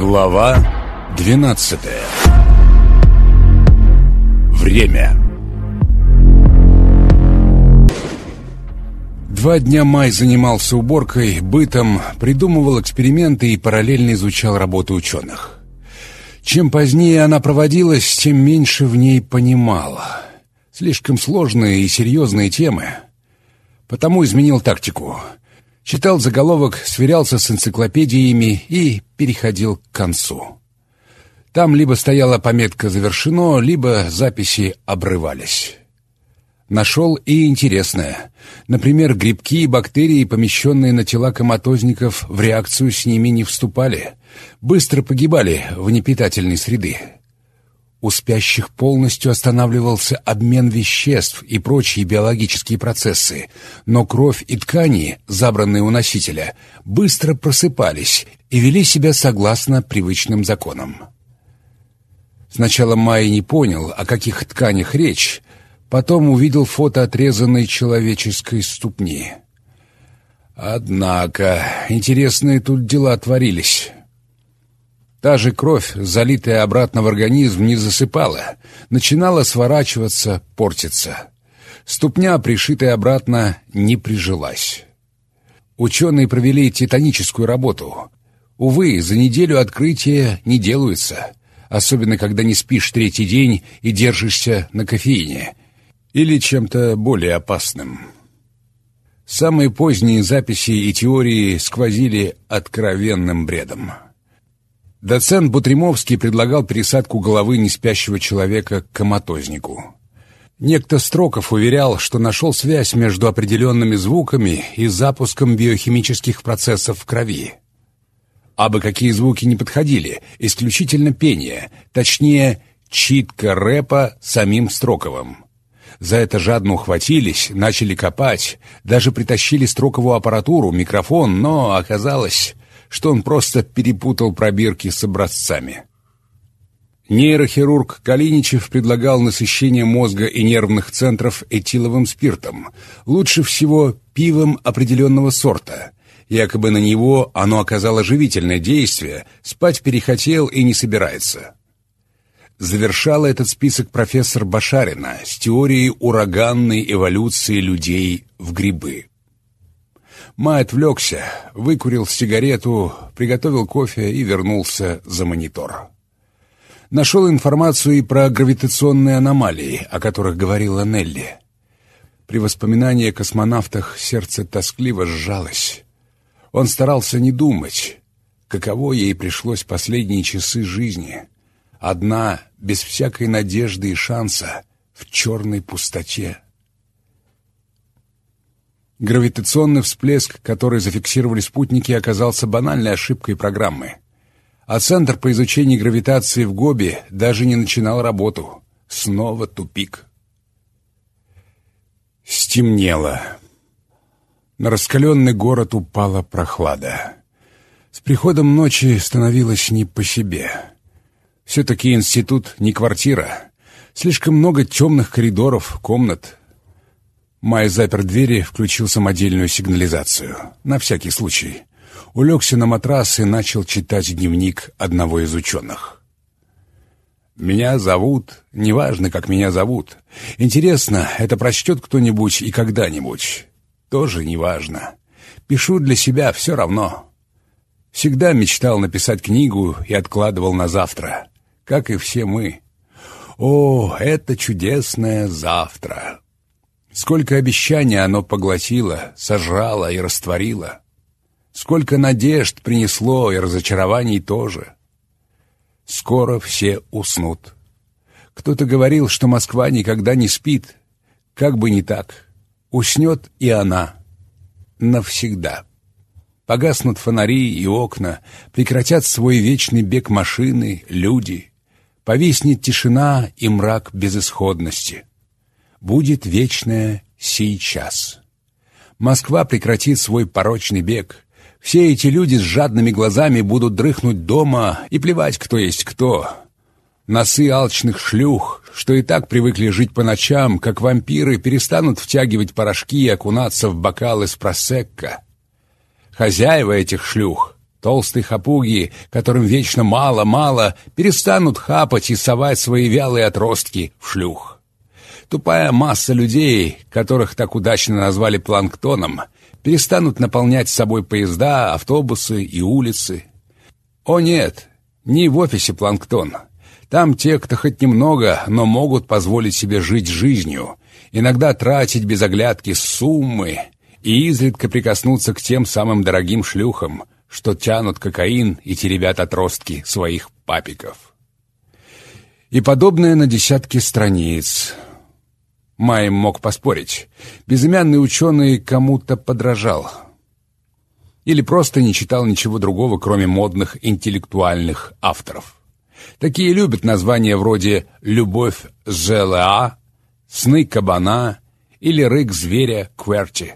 Глава 12 Время Два дня Май занимался уборкой, бытом, придумывал эксперименты и параллельно изучал работы ученых. Чем позднее она проводилась, тем меньше в ней понимала. Слишком сложные и серьезные темы. Потому изменил тактику — Читал заголовок, сверялся с энциклопедиями и переходил к концу. Там либо стояла пометка «Завершено», либо записи обрывались. Нашел и интересное. Например, грибки и бактерии, помещенные на тела коматозников, в реакцию с ними не вступали. Быстро погибали вне питательной среды. У спящих полностью останавливался обмен веществ и прочие биологические процессы, но кровь и ткани, забранные у носителя, быстро просыпались и вели себя согласно привычным законам. Сначала Майя не понял, о каких тканях речь, потом увидел фото отрезанной человеческой ступни. Однако интересные тут дела творились. Та же кровь, залитая обратно в организм, не засыпала, начинала сворачиваться, портиться. Ступня, пришитая обратно, не прижилась. Ученые провели титаническую работу. Увы, за неделю открытия не делаются, особенно когда не спишь третий день и держишься на кофеине или чем-то более опасным. Самые поздние записи и теории сквозили откровенным бредом. Доцент Бутримовский предлагал пересадку головы неспящего человека к коматознику. Некто Строков уверял, что нашел связь между определенными звуками и запуском биохимических процессов в крови. Абы какие звуки не подходили, исключительно пение, точнее, читка рэпа самим Строковым. За это жадно ухватились, начали копать, даже притащили Строкову аппаратуру, микрофон, но оказалось, что он просто перепутал пробирки с образцами. Нейрохирург Калиничев предлагал насыщение мозга и нервных центров этиловым спиртом, лучше всего пивом определенного сорта. Якобы на него оно оказало живительное действие, спать перехотел и не собирается. Завершала этот список профессор Башарина с теорией ураганной эволюции людей в грибы. Май отвлекся, выкурил сигарету, приготовил кофе и вернулся за монитор. Нашел информацию и про гравитационные аномалии, о которых говорила Нелли. При воспоминании о космонавтах сердце тоскливо сжалось. Он старался не думать, каково ей пришлось последние часы жизни. Одна, без всякой надежды и шанса, в черной пустоте. Гравитационный всплеск, который зафиксировали спутники, оказался банальной ошибкой программы. А Центр по изучению гравитации в Гоби даже не начинал работу. Снова тупик. Стемнело. На раскаленный город упала прохлада. С приходом ночи становилось не по себе. Все-таки институт не квартира. Слишком много темных коридоров, комнат, Май запер двери, включил самодельную сигнализацию. На всякий случай. Улегся на матрас и начал читать дневник одного из ученых. «Меня зовут, неважно, как меня зовут. Интересно, это прочтет кто-нибудь и когда-нибудь. Тоже неважно. Пишу для себя все равно. Всегда мечтал написать книгу и откладывал на завтра, как и все мы. О, это чудесное завтра!» Сколько обещаний оно поглотило, сожрало и растворило. Сколько надежд принесло и разочарований тоже. Скоро все уснут. Кто-то говорил, что Москва никогда не спит. Как бы не так. Уснет и она. Навсегда. Погаснут фонари и окна, прекратят свой вечный бег машины, люди. Повиснет тишина и мрак безысходности будет вечное сейчас. Москва прекратит свой порочный бег. Все эти люди с жадными глазами будут дрыхнуть дома и плевать, кто есть кто. Носы алчных шлюх, что и так привыкли жить по ночам, как вампиры, перестанут втягивать порошки и окунаться в бокалы с просекко. Хозяева этих шлюх Толстые хапуги, которым вечно мало-мало, перестанут хапать и совать свои вялые отростки в шлюх. Тупая масса людей, которых так удачно назвали планктоном, перестанут наполнять собой поезда, автобусы и улицы. О нет, не в офисе планктон. Там те, кто хоть немного, но могут позволить себе жить жизнью, иногда тратить без оглядки суммы и изредка прикоснуться к тем самым дорогим шлюхам, что тянут кокаин и теребят отростки своих папиков. И подобное на десятки страниц. Майм мог поспорить. Безымянный ученый кому-то подражал. Или просто не читал ничего другого, кроме модных интеллектуальных авторов. Такие любят названия вроде «Любовь ЖЛА», «Сны кабана» или «Рык зверя Кверти».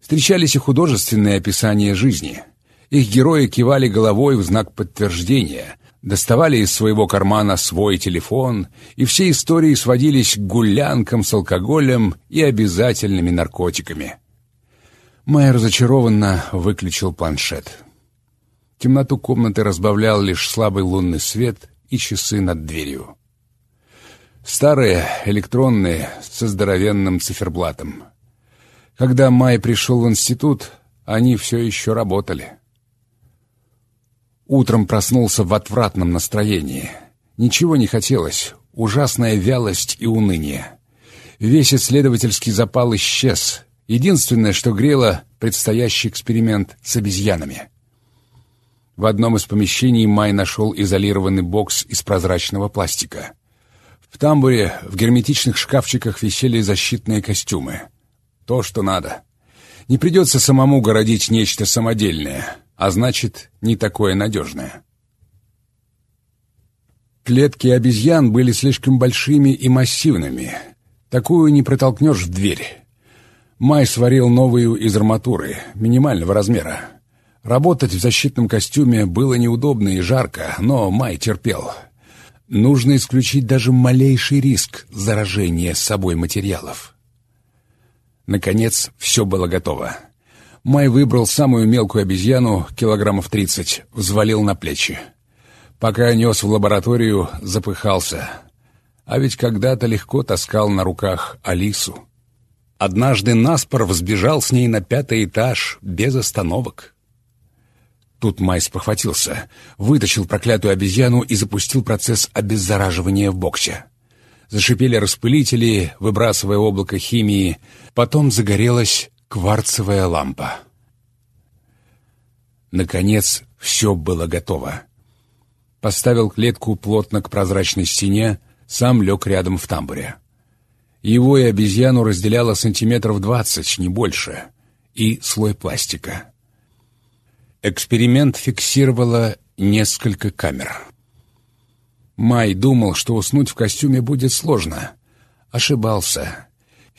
Встречались и художественные описания жизни. Их герои кивали головой в знак подтверждения, доставали из своего кармана свой телефон, и все истории сводились к гулянкам с алкоголем и обязательными наркотиками. Майер разочарованно выключил планшет. Темноту комнаты разбавлял лишь слабый лунный свет и часы над дверью. Старые, электронные, со здоровенным циферблатом. Когда Май пришел в институт, они все еще работали. Утром проснулся в отвратном настроении. Ничего не хотелось, ужасная вялость и уныние. Весь исследовательский запал исчез. Единственное, что грело, предстоящий эксперимент с обезьянами. В одном из помещений Май нашел изолированный бокс из прозрачного пластика. В тамбуре в герметичных шкафчиках висели защитные костюмы. То, что надо. Не придется самому городить нечто самодельное, а значит, не такое надежное. Клетки обезьян были слишком большими и массивными. Такую не протолкнешь в дверь. Май сварил новую из арматуры, минимального размера. Работать в защитном костюме было неудобно и жарко, но Май терпел. Нужно исключить даже малейший риск заражения с собой материалов. Наконец, все было готово. Май выбрал самую мелкую обезьяну, килограммов тридцать, взвалил на плечи. Пока нес в лабораторию, запыхался. А ведь когда-то легко таскал на руках Алису. Однажды наспор взбежал с ней на пятый этаж, без остановок. Тут Майс похватился, вытащил проклятую обезьяну и запустил процесс обеззараживания в боксе. Зашипели распылители, выбрасывая облако химии. Потом загорелась кварцевая лампа. Наконец, все было готово. Поставил клетку плотно к прозрачной стене, сам лег рядом в тамбуре. Его и обезьяну разделяло сантиметров двадцать, не больше, и слой пластика. Эксперимент фиксировало несколько камер. Май думал, что уснуть в костюме будет сложно. Ошибался.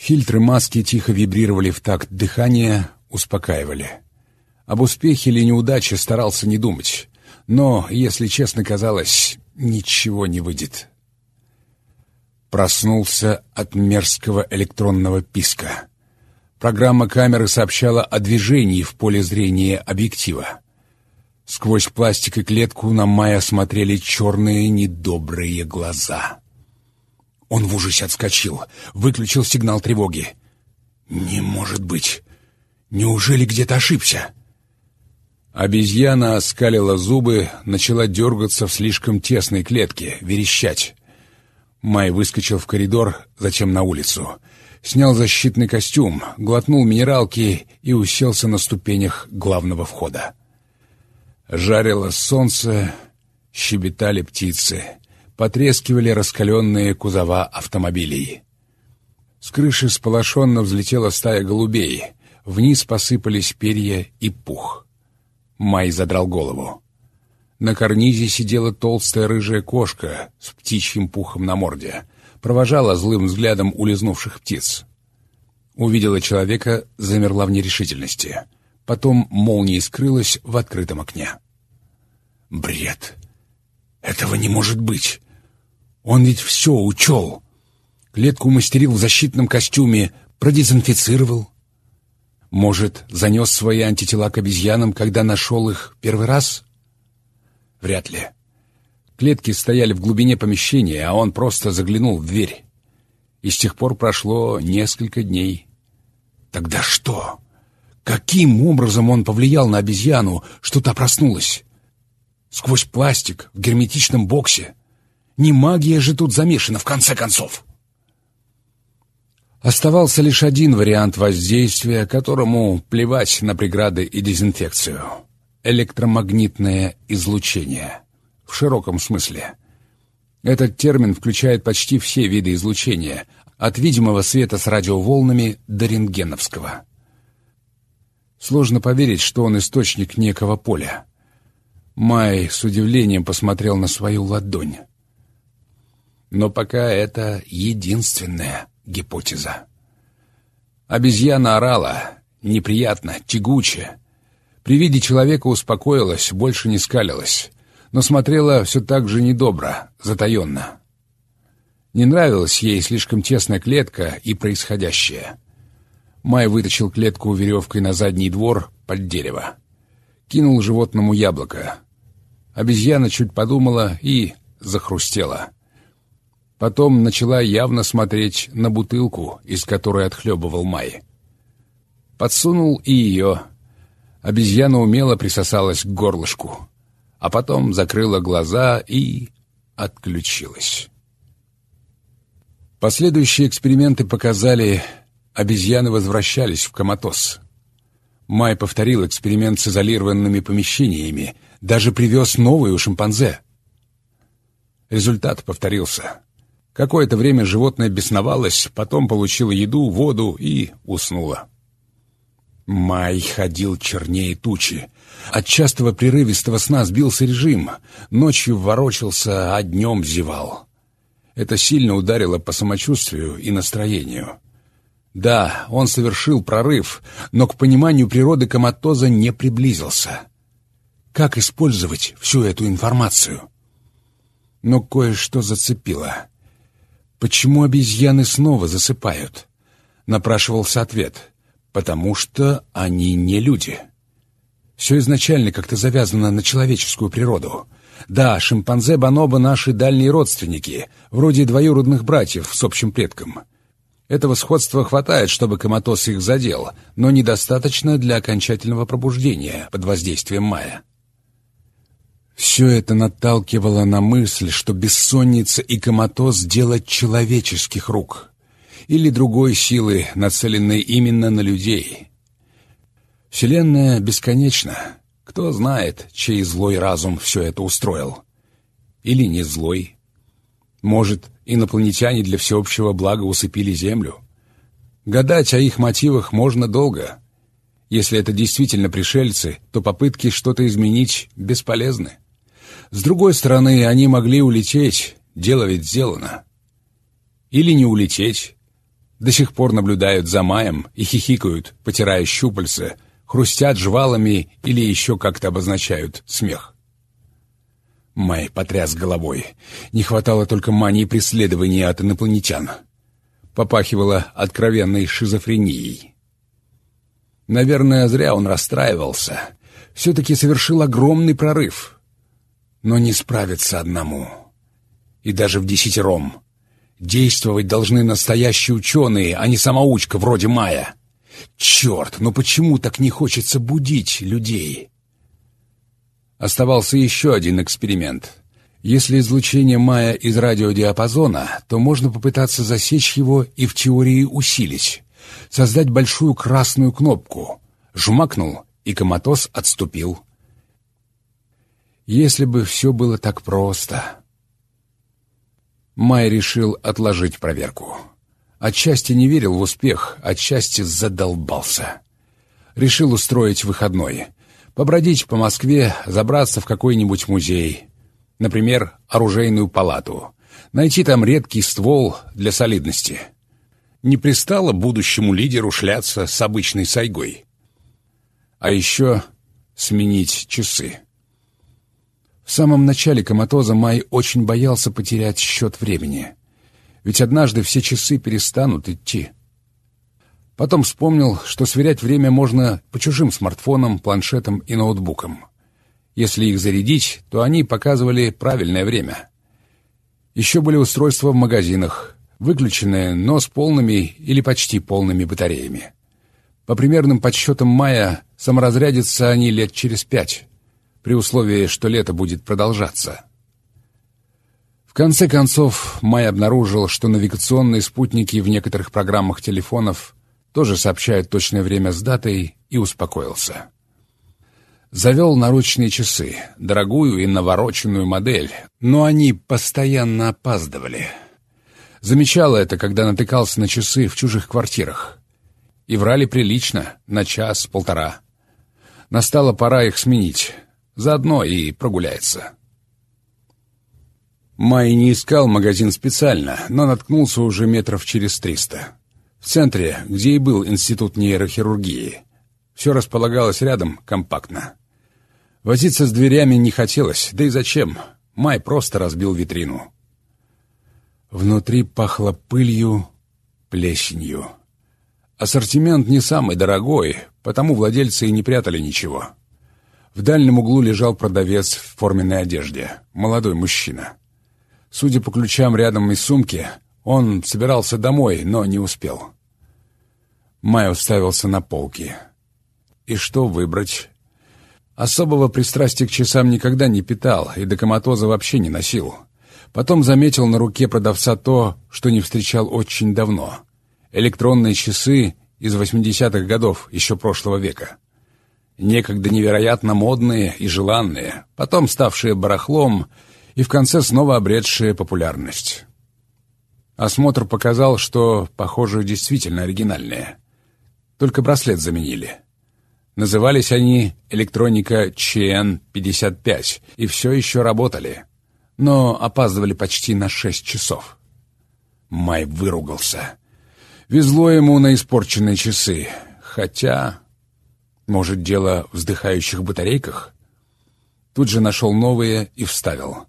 Фильтры маски тихо вибрировали в такт дыхания, успокаивали. Об успехе или неудаче старался не думать. Но, если честно казалось, ничего не выйдет. Проснулся от мерзкого электронного писка. Программа камеры сообщала о движении в поле зрения объектива. Сквозь пластик и клетку на Майя смотрели черные недобрые глаза. Он в ужасе отскочил, выключил сигнал тревоги. «Не может быть! Неужели где-то ошибся?» Обезьяна оскалила зубы, начала дергаться в слишком тесной клетке, верещать. Май выскочил в коридор, затем на улицу — снял защитный костюм, глотнул минералки и уселся на ступенях главного входа. Жарило солнце, щебетали птицы, потрескивали раскаленные кузова автомобилей. С крыши сполошенно взлетела стая голубей, вниз посыпались перья и пух. Май задрал голову. На карнизе сидела толстая рыжая кошка с птичьим пухом на морде — провожала злым взглядом улизнувших птиц. Увидела человека, замерла в нерешительности. Потом молнией скрылась в открытом окне. Бред! Этого не может быть! Он ведь все учел! Клетку мастерил в защитном костюме, продезинфицировал. Может, занес свои антитела к обезьянам, когда нашел их первый раз? Вряд ли. Клетки стояли в глубине помещения, а он просто заглянул в дверь. И с тех пор прошло несколько дней. Тогда что? Каким образом он повлиял на обезьяну, что та проснулась? Сквозь пластик, в герметичном боксе. Не магия же тут замешана, в конце концов. Оставался лишь один вариант воздействия, которому плевать на преграды и дезинфекцию. Электромагнитное излучение. В широком смысле. Этот термин включает почти все виды излучения, от видимого света с радиоволнами до рентгеновского. Сложно поверить, что он источник некого поля. Май с удивлением посмотрел на свою ладонь. Но пока это единственная гипотеза. Обезьяна орала, неприятно, тягуче. При виде человека успокоилась, больше не скалилась, но смотрела все так же недобро, затаенно. Не нравилась ей слишком тесная клетка и происходящее. Май вытащил клетку веревкой на задний двор под дерево. Кинул животному яблоко. Обезьяна чуть подумала и захрустела. Потом начала явно смотреть на бутылку, из которой отхлебывал Май. Подсунул и ее. Обезьяна умело присосалась к горлышку, а потом закрыла глаза и отключилась. Последующие эксперименты показали, обезьяны возвращались в коматоз. Май повторил эксперимент с изолированными помещениями, даже привез новые у шимпанзе. Результат повторился. Какое-то время животное бесновалось, потом получило еду, воду и уснуло. Май ходил чернее тучи. От частого прерывистого сна сбился режим. Ночью ворочался, а днем зевал. Это сильно ударило по самочувствию и настроению. Да, он совершил прорыв, но к пониманию природы коматоза не приблизился. Как использовать всю эту информацию? Но кое-что зацепило. Почему обезьяны снова засыпают? Напрашивался ответ. Потому что они не люди. Все изначально как-то завязано на человеческую природу. Да, шимпанзе Бонобо наши дальние родственники, вроде двоюродных братьев с общим предком. Этого сходства хватает, чтобы коматоз их задел, но недостаточно для окончательного пробуждения под воздействием мая. Все это наталкивало на мысль, что бессонница и коматоз — дело человеческих рук или другой силы, нацеленной именно на людей. Вселенная бесконечна. Кто знает, чей злой разум все это устроил? Или не злой? Может, инопланетяне для всеобщего блага усыпили Землю? Гадать о их мотивах можно долго. Если это действительно пришельцы, то попытки что-то изменить бесполезны. С другой стороны, они могли улететь, дело ведь сделано. Или не улететь. До сих пор наблюдают за Маем и хихикают, потирая щупальца, хрустят жвалами или еще как-то обозначают смех. Май потряс головой. Не хватало только мании преследования от инопланетян. Попахивало откровенной шизофренией. Наверное, зря он расстраивался. Все-таки совершил огромный прорыв. Но не справиться одному. И даже в десятером. Действовать должны настоящие ученые, а не самоучка вроде Мая. Черт, но почему так не хочется будить людей? Оставался еще один эксперимент. Если излучение Майя из радиодиапазона, то можно попытаться засечь его и в теории усилить. Создать большую красную кнопку. Жмакнул, и коматоз отступил. Если бы все было так просто... Май решил отложить проверку. Отчасти не верил в успех, отчасти задолбался. Решил устроить выходной — побродить по Москве, забраться в какой-нибудь музей, например, оружейную палату, найти там редкий ствол для солидности. Не пристало будущему лидеру шляться с обычной сайгой. А еще сменить часы. В самом начале коматоза Май очень боялся потерять счет времени. Ведь однажды все часы перестанут идти. Потом вспомнил, что сверять время можно по чужим смартфонам, планшетам и ноутбукам. Если их зарядить, то они показывали правильное время. Еще были устройства в магазинах, выключенные, но с полными или почти полными батареями. По примерным подсчетам мая саморазрядятся они лет через пять, при условии, что лето будет продолжаться. В конце концов, Май обнаружил, что навигационные спутники в некоторых программах телефонов тоже сообщают точное время с датой, и успокоился. Завел наручные часы, дорогую и навороченную модель, но они постоянно опаздывали. Замечал это, когда натыкался на часы в чужих квартирах. И врали прилично, на час-полтора. Настала пора их сменить, заодно и прогуляется. Май не искал магазин специально, но наткнулся уже метров через триста. В центре, где и был институт нейрохирургии. Все располагалось рядом, компактно. Возиться с дверями не хотелось, да и зачем? Май просто разбил витрину. Внутри пахло пылью, плесенью. Ассортимент не самый дорогой, потому владельцы и не прятали ничего. В дальнем углу лежал продавец в форменной одежде, молодой мужчина. Судя по ключам рядом из сумки, он собирался домой, но не успел. Май уставился на полки. И что выбрать? Особого пристрастия к часам никогда не питал и до коматоза вообще не носил. Потом заметил на руке продавца то, что не встречал очень давно. Электронные часы из 80-х годов еще прошлого века. Некогда невероятно модные и желанные, потом ставшие барахлом — и в конце снова обретшие популярность. Осмотр показал, что, похоже, действительно оригинальные. Только браслет заменили. Назывались они «Электроника ЧН-55» и все еще работали, но опаздывали почти на шесть часов. Май выругался. Везло ему на испорченные часы, хотя... Может, дело в вздыхающих батарейках? Тут же нашел новые и вставил.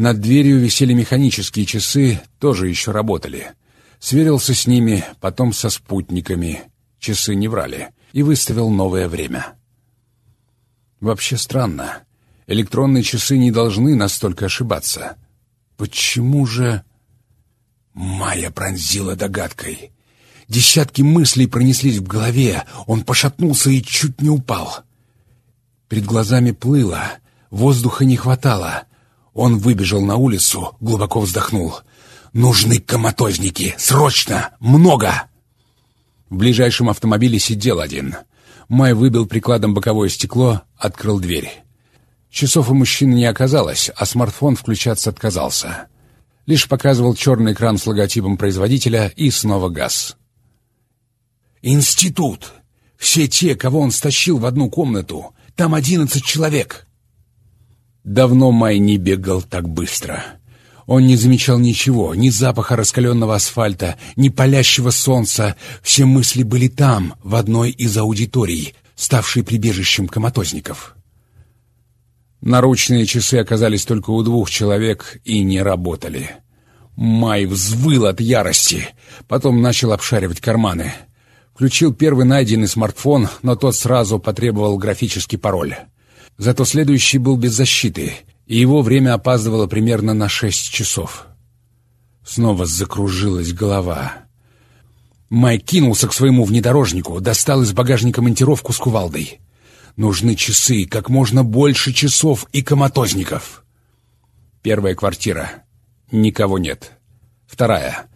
Над дверью висели механические часы, тоже еще работали. Сверился с ними, потом со спутниками. Часы не врали. И выставил новое время. Вообще странно. Электронные часы не должны настолько ошибаться. Почему же... Майя пронзила догадкой. Десятки мыслей пронеслись в голове. Он пошатнулся и чуть не упал. Перед глазами плыло. Воздуха не хватало. Он выбежал на улицу, глубоко вздохнул. «Нужны коматозники! Срочно! Много!» В ближайшем автомобиле сидел один. Май выбил прикладом боковое стекло, открыл дверь. Часов у мужчины не оказалось, а смартфон включаться отказался. Лишь показывал черный экран с логотипом производителя и снова газ. «Институт! Все те, кого он стащил в одну комнату. Там одиннадцать человек!» Давно Май не бегал так быстро. Он не замечал ничего, ни запаха раскаленного асфальта, ни палящего солнца. Все мысли были там, в одной из аудиторий, ставшей прибежищем коматозников. Наручные часы оказались только у двух человек и не работали. Май взвыл от ярости, потом начал обшаривать карманы. Включил первый найденный смартфон, но тот сразу потребовал графический пароль. Зато следующий был без защиты, и его время опаздывало примерно на шесть часов. Снова закружилась голова. Майк кинулся к своему внедорожнику, достал из багажника монтировку с кувалдой. Нужны часы, как можно больше часов и коматозников. Первая квартира. Никого нет. Вторая.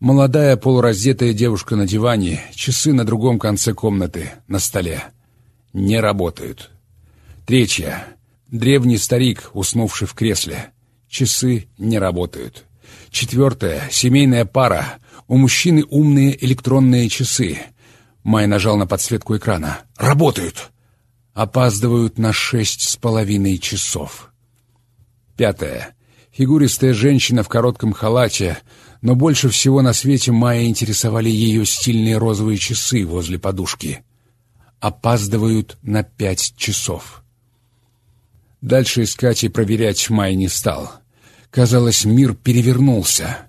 Молодая полураздетая девушка на диване, часы на другом конце комнаты, на столе. Не работают. Третья. Древний старик, уснувший в кресле. Часы не работают. Четвертая. Семейная пара. У мужчины умные электронные часы. Май нажал на подсветку экрана. «Работают!» Опаздывают на шесть с половиной часов. Пятое. Фигуристая женщина в коротком халате, но больше всего на свете Майя интересовали ее стильные розовые часы возле подушки. Опаздывают на пять часов. Дальше искать и проверять Май не стал. Казалось, мир перевернулся.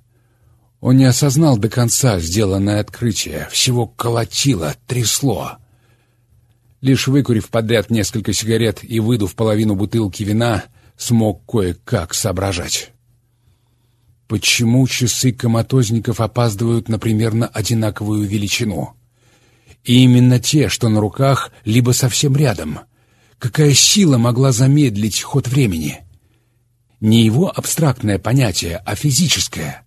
Он не осознал до конца сделанное открытие, всего колотило, трясло. Лишь выкурив подряд несколько сигарет и выдув половину бутылки вина, смог кое-как соображать. Почему часы коматозников опаздывают на примерно одинаковую величину? И именно те, что на руках, либо совсем рядом. Какая сила могла замедлить ход времени? Не его абстрактное понятие, а физическое.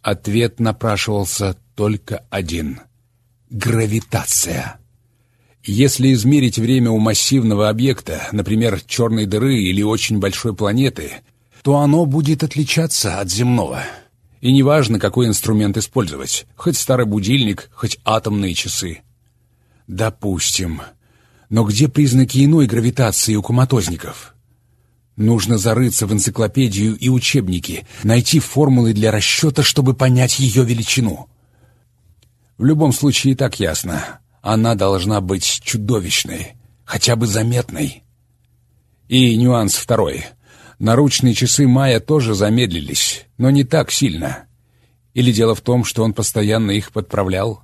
Ответ напрашивался только один — гравитация. Если измерить время у массивного объекта, например, черной дыры или очень большой планеты, то оно будет отличаться от земного. И неважно, какой инструмент использовать, хоть старый будильник, хоть атомные часы. Допустим. Но где признаки иной гравитации у коматозников? Нужно зарыться в энциклопедию и учебники, найти формулы для расчета, чтобы понять ее величину. В любом случае и так ясно. Она должна быть чудовищной, хотя бы заметной. И нюанс второй. Наручные часы Майя тоже замедлились, но не так сильно. Или дело в том, что он постоянно их подправлял?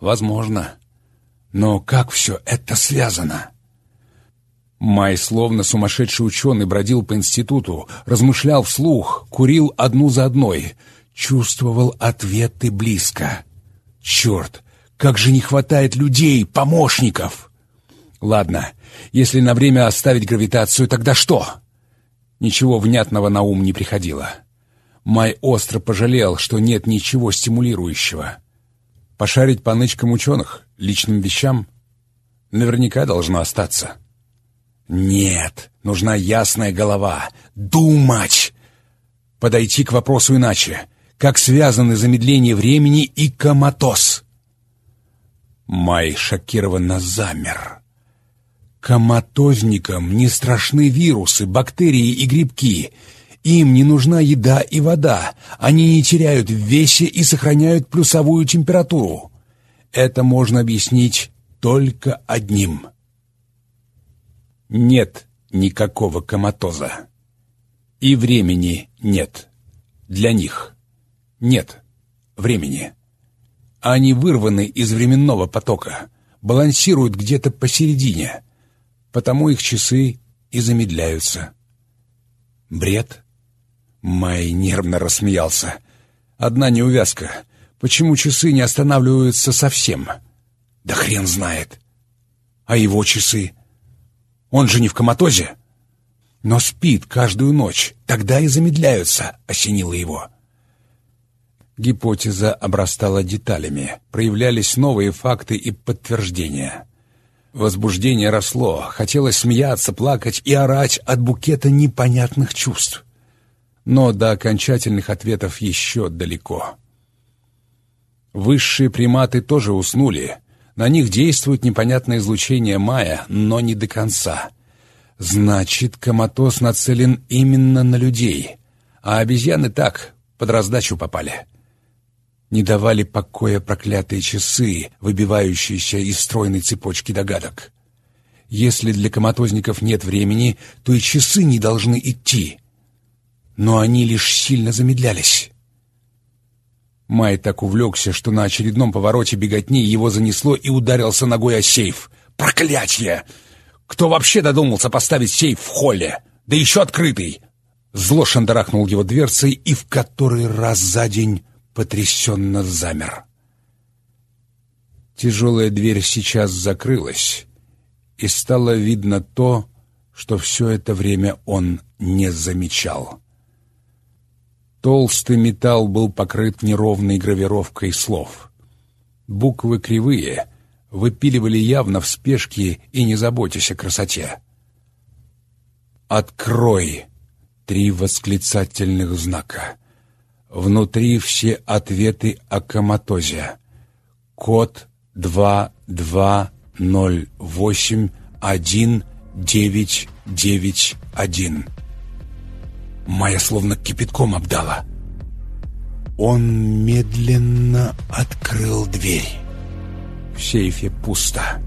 Возможно. Но как все это связано? Май, словно сумасшедший ученый, бродил по институту, размышлял вслух, курил одну за одной, чувствовал ответы близко. Черт, как же не хватает людей, помощников! Ладно, если на время оставить гравитацию, тогда что? Ничего внятного на ум не приходило. Май остро пожалел, что нет ничего стимулирующего. Пошарить по нычкам ученых, личным вещам? Наверняка должно остаться. Нет, нужна ясная голова. Думать! Подойти к вопросу иначе. Как связаны замедление времени и коматоз? Май шокированно замер. Коматозникам не страшны вирусы, бактерии и грибки. Им не нужна еда и вода. Они не теряют в весе и сохраняют плюсовую температуру. Это можно объяснить только одним — нет никакого коматоза. И времени нет. Для них нет времени. Они вырваны из временного потока, балансируют где-то посередине, потому их часы и замедляются. Бред? Май нервно рассмеялся. Одна неувязка. Почему часы не останавливаются совсем? Да хрен знает. А его часы? Он же не в коматозе. Но спит каждую ночь. Тогда и замедляются, осенило его. Гипотеза обрастала деталями. Проявлялись новые факты и подтверждения. Возбуждение росло. Хотелось смеяться, плакать и орать от букета непонятных чувств. Но до окончательных ответов еще далеко. Высшие приматы тоже уснули, на них действует непонятное излучение Майя, но не до конца. Значит, коматоз нацелен именно на людей, а обезьяны так, под раздачу попали. Не давали покоя проклятые часы, выбивающиеся из стройной цепочки догадок. Если для коматозников нет времени, то и часы не должны идти. Но они лишь сильно замедлялись. Май так увлекся, что на очередном повороте беготни его занесло и ударился ногой о сейф. «Проклятье! Кто вообще додумался поставить сейф в холле? Да еще открытый!» Зло шандарахнул его дверцей и в который раз за день потрясенно замер. Тяжелая дверь сейчас закрылась, и стало видно то, что все это время он не замечал. Толстый металл был покрыт неровной гравировкой слов. Буквы кривые, выпиливали явно в спешке и не заботясь о красоте. «Открой!» — три восклицательных знака. Внутри все ответы о коматозе. Код 22081991. Майя словно кипятком обдала. Он медленно открыл дверь. В сейфе пусто.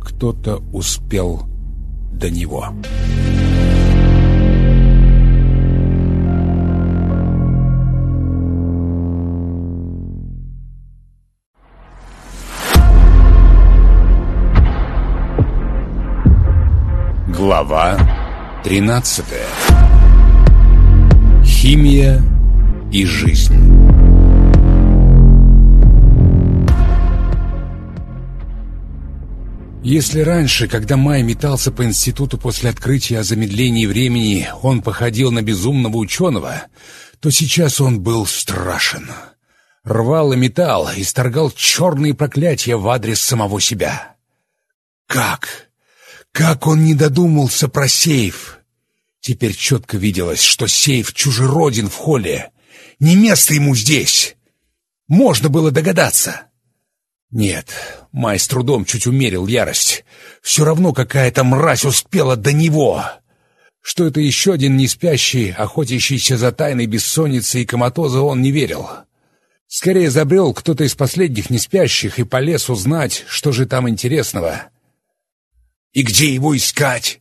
Кто-то успел до него. Глава 13 Химия и жизнь Если раньше, когда Май метался по институту после открытия о замедлении времени, он походил на безумного ученого, то сейчас он был страшен. Рвал и металл, исторгал черные проклятия в адрес самого себя. Как? Как он не додумался про сейф? Теперь четко виделось, что сейф чужероден в холле. Не место ему здесь. Можно было догадаться. Нет, Май с трудом чуть умерил ярость. Все равно какая-то мразь успела до него. Что это еще один неспящий, охотящийся за тайной бессонницы и коматоза, он не верил. Скорее забрел кто-то из последних неспящих и полез узнать, что же там интересного. И где его искать?»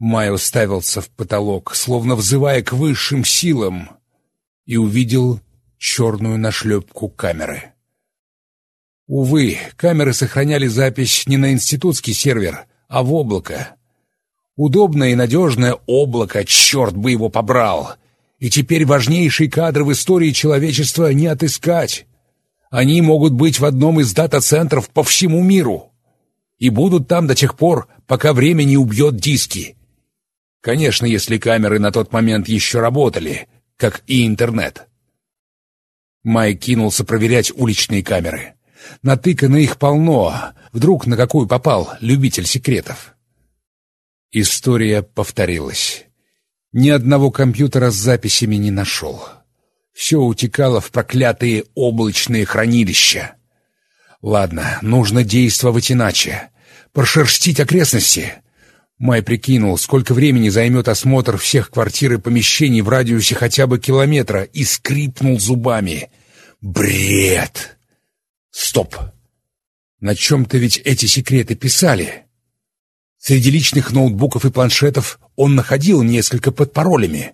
Май уставился в потолок, словно взывая к высшим силам, и увидел черную нашлепку камеры. Увы, камеры сохраняли запись не на институтский сервер, а в облако. Удобное и надежное облако, черт бы его побрал! И теперь важнейшие кадры в истории человечества не отыскать. Они могут быть в одном из дата-центров по всему миру и будут там до тех пор, пока время не убьет диски. Конечно, если камеры на тот момент еще работали, как и интернет. Майк кинулся проверять уличные камеры. Натыкано их полно. Вдруг на какую попал любитель секретов. История повторилась. Ни одного компьютера с записями не нашел. Все утекало в проклятые облачные хранилища. Ладно, нужно действовать иначе. Прошерстить окрестности. Май прикинул, сколько времени займет осмотр всех квартир и помещений в радиусе хотя бы километра, и скрипнул зубами. Бред! Стоп! На чем-то ведь эти секреты писали. Среди личных ноутбуков и планшетов он находил несколько под паролями.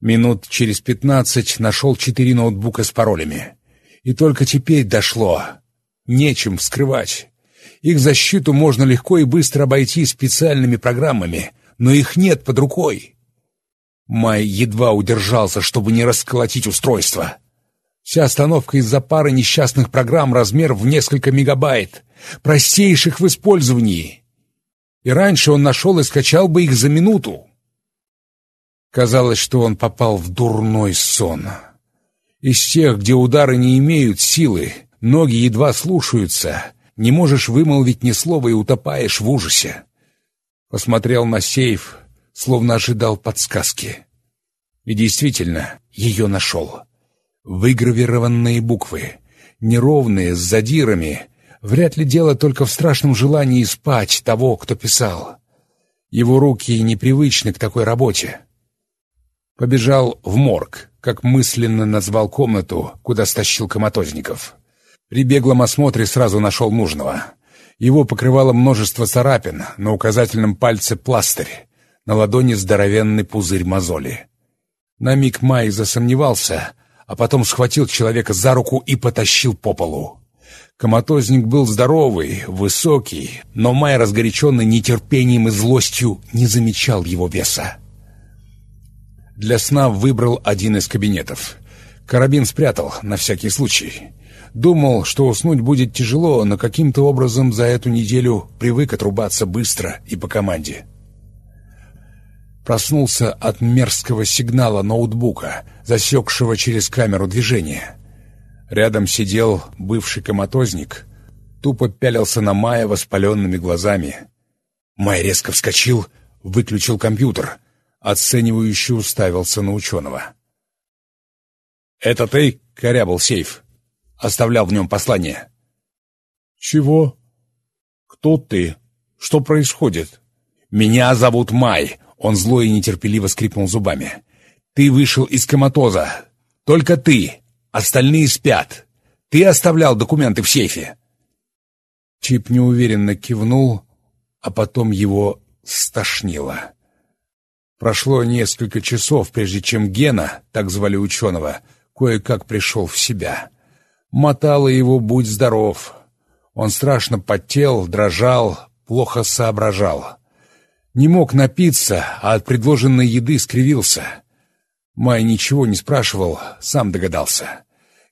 Минут через пятнадцать нашел четыре ноутбука с паролями. И только теперь дошло нечем вскрывать. Их защиту можно легко и быстро обойти специальными программами, но их нет под рукой. Май едва удержался, чтобы не расколотить устройство. Вся остановка из-за пары несчастных программ размер в несколько мегабайт, простейших в использовании. И раньше он нашел и скачал бы их за минуту. Казалось, что он попал в дурной сон. Из тех, где удары не имеют силы, Ноги едва слушаются, не можешь вымолвить ни слова и утопаешь в ужасе. Посмотрел на сейф, словно ожидал подсказки. И действительно, ее нашел. Выгравированные буквы, неровные, с задирами. Вряд ли дело только в страшном желании спать того, кто писал. Его руки непривычны к такой работе. Побежал в морг, как мысленно назвал комнату, куда стащил коматозников. При беглом осмотре сразу нашел нужного. Его покрывало множество царапин, на указательном пальце пластырь, на ладони здоровенный пузырь мозоли. На миг Май засомневался, а потом схватил человека за руку и потащил по полу. Коматозник был здоровый, высокий, но Май, разгоряченный нетерпением и злостью, не замечал его веса. Для сна выбрал один из кабинетов. Карабин спрятал, на всякий случай. Думал, что уснуть будет тяжело, но каким-то образом за эту неделю привык отрубаться быстро и по команде. Проснулся от мерзкого сигнала ноутбука, засекшего через камеру движения. Рядом сидел бывший коматозник, тупо пялился на Майя воспаленными глазами. Май резко вскочил, выключил компьютер, оценивающе уставился на ученого. «Это ты?» — корябал сейф оставлял в нем послание. «Чего? Кто ты? Что происходит?» «Меня зовут Май», — он зло и нетерпеливо скрипнул зубами. «Ты вышел из коматоза. Только ты. Остальные спят. Ты оставлял документы в сейфе». Чип неуверенно кивнул, а потом его стошнило. Прошло несколько часов, прежде чем Гена, так звали ученого, кое-как пришел в себя мотало его «Будь здоров». Он страшно потел, дрожал, плохо соображал. Не мог напиться, а от предложенной еды скривился. Май ничего не спрашивал, сам догадался.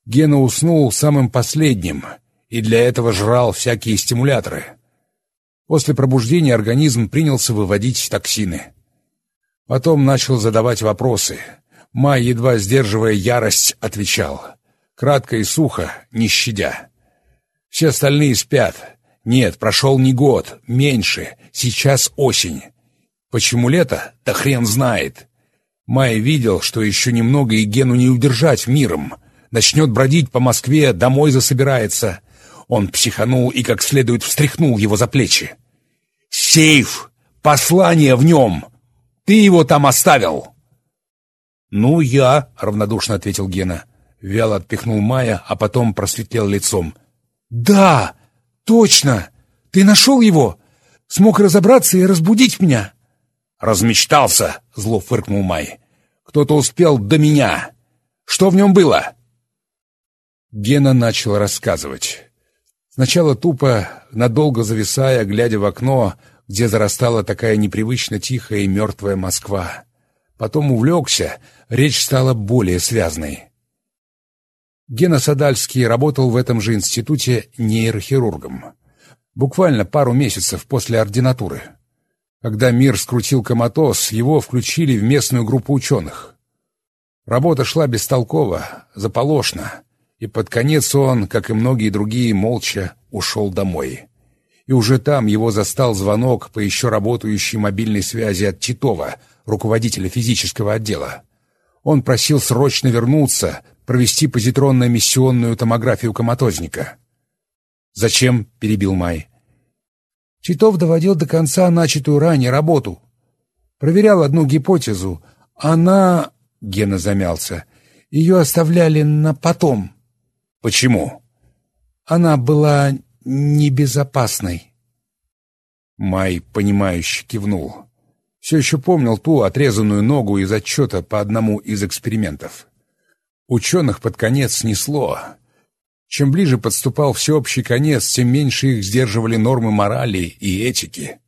Гена уснул самым последним, и для этого жрал всякие стимуляторы. После пробуждения организм принялся выводить токсины. Потом начал задавать вопросы. Май, едва сдерживая ярость, отвечал. Кратко и сухо, не щадя. Все остальные спят. Нет, прошел не год, меньше. Сейчас осень. Почему лето? Да хрен знает. Май видел, что еще немного и Гену не удержать миром. Начнет бродить по Москве, домой засобирается. Он психанул и как следует встряхнул его за плечи. «Сейф! Послание в нем! Ты его там оставил!» «Ну, я», — равнодушно ответил Гена. Вяло отпихнул Майя, а потом просветлел лицом. «Да, точно! Ты нашел его? Смог разобраться и разбудить меня?» «Размечтался!» — зло фыркнул Май. «Кто-то успел до меня. Что в нем было?» Гена начал рассказывать. Сначала тупо, надолго зависая, глядя в окно, где зарастала такая непривычно тихая и мертвая Москва. Потом увлекся, речь стала более связной. Гена Садальский работал в этом же институте нейрохирургом. Буквально пару месяцев после ординатуры. Когда мир скрутил коматоз, его включили в местную группу ученых. Работа шла бестолково, заполошно, и под конец он, как и многие другие, молча ушел домой. И уже там его застал звонок по еще работающей мобильной связи от Титова, руководителя физического отдела. Он просил срочно вернуться, провести позитронно-эмиссионную томографию коматозника. «Зачем?» — перебил Май. Титов доводил до конца начатую ранее работу. Проверял одну гипотезу. Она... Гена замялся. Ее оставляли на потом. Почему? Она была небезопасной. Май, понимающе кивнул. Все еще помнил ту отрезанную ногу из отчета по одному из экспериментов. Ученых под конец снесло. Чем ближе подступал всеобщий конец, тем меньше их сдерживали нормы морали и этики.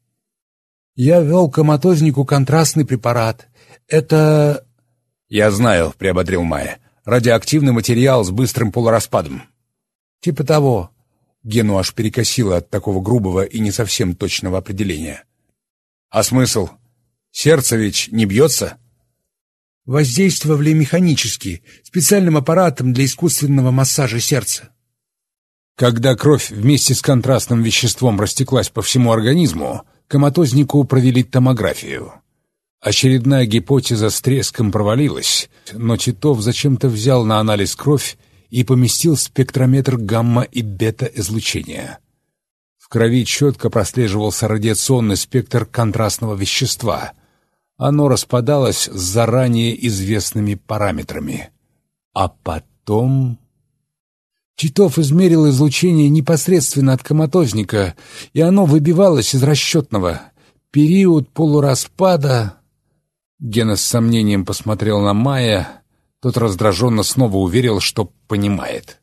«Я вел коматознику контрастный препарат. Это...» «Я знаю», — приободрил Майя. «Радиоактивный материал с быстрым полураспадом». «Типа того». Гену аж перекосило от такого грубого и не совсем точного определения. «А смысл? Сердце ведь не бьется?» Воздействовали механически, специальным аппаратом для искусственного массажа сердца. Когда кровь вместе с контрастным веществом растеклась по всему организму, коматознику провели томографию. Очередная гипотеза с треском провалилась, но Титов зачем-то взял на анализ кровь и поместил спектрометр гамма и бета-излучения. В крови четко прослеживался радиационный спектр контрастного вещества — оно распадалось с заранее известными параметрами. А потом... Титов измерил излучение непосредственно от коматозника, и оно выбивалось из расчетного. Период полураспада... Гена с сомнением посмотрел на Майя. Тот раздраженно снова уверил, что понимает.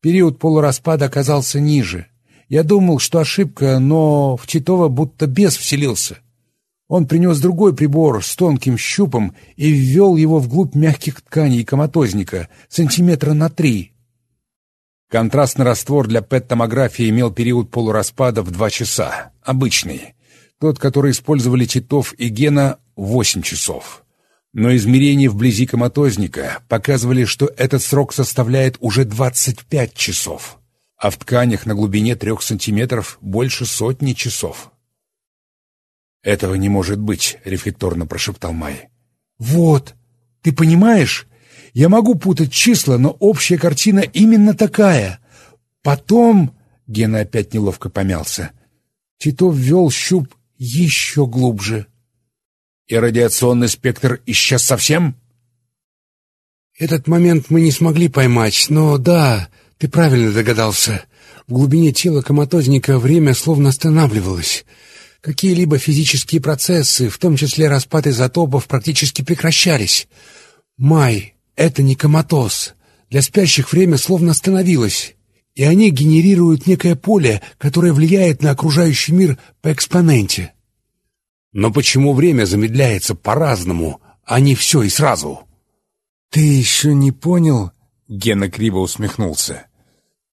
Период полураспада оказался ниже. Я думал, что ошибка, но в Титова будто бес вселился. Он принес другой прибор с тонким щупом и ввел его вглубь мягких тканей коматозника, сантиметра на три. Контрастный раствор для ПЭТ-томографии имел период полураспада в два часа, обычный. Тот, который использовали Титов и Гена, восемь часов. Но измерения вблизи коматозника показывали, что этот срок составляет уже 25 часов, а в тканях на глубине трех сантиметров больше сотни часов. «Этого не может быть», — рефлекторно прошептал Май. «Вот, ты понимаешь? Я могу путать числа, но общая картина именно такая. Потом...» — Гена опять неловко помялся. Титов ввел щуп еще глубже. «И радиационный спектр исчез совсем?» «Этот момент мы не смогли поймать, но да, ты правильно догадался. В глубине тела коматозника время словно останавливалось». Какие-либо физические процессы, в том числе распад изотопов, практически прекращались. Май — это не коматоз. Для спящих время словно остановилось. И они генерируют некое поле, которое влияет на окружающий мир по экспоненте. Но почему время замедляется по-разному, а не все и сразу? «Ты еще не понял?» — Гена криво усмехнулся.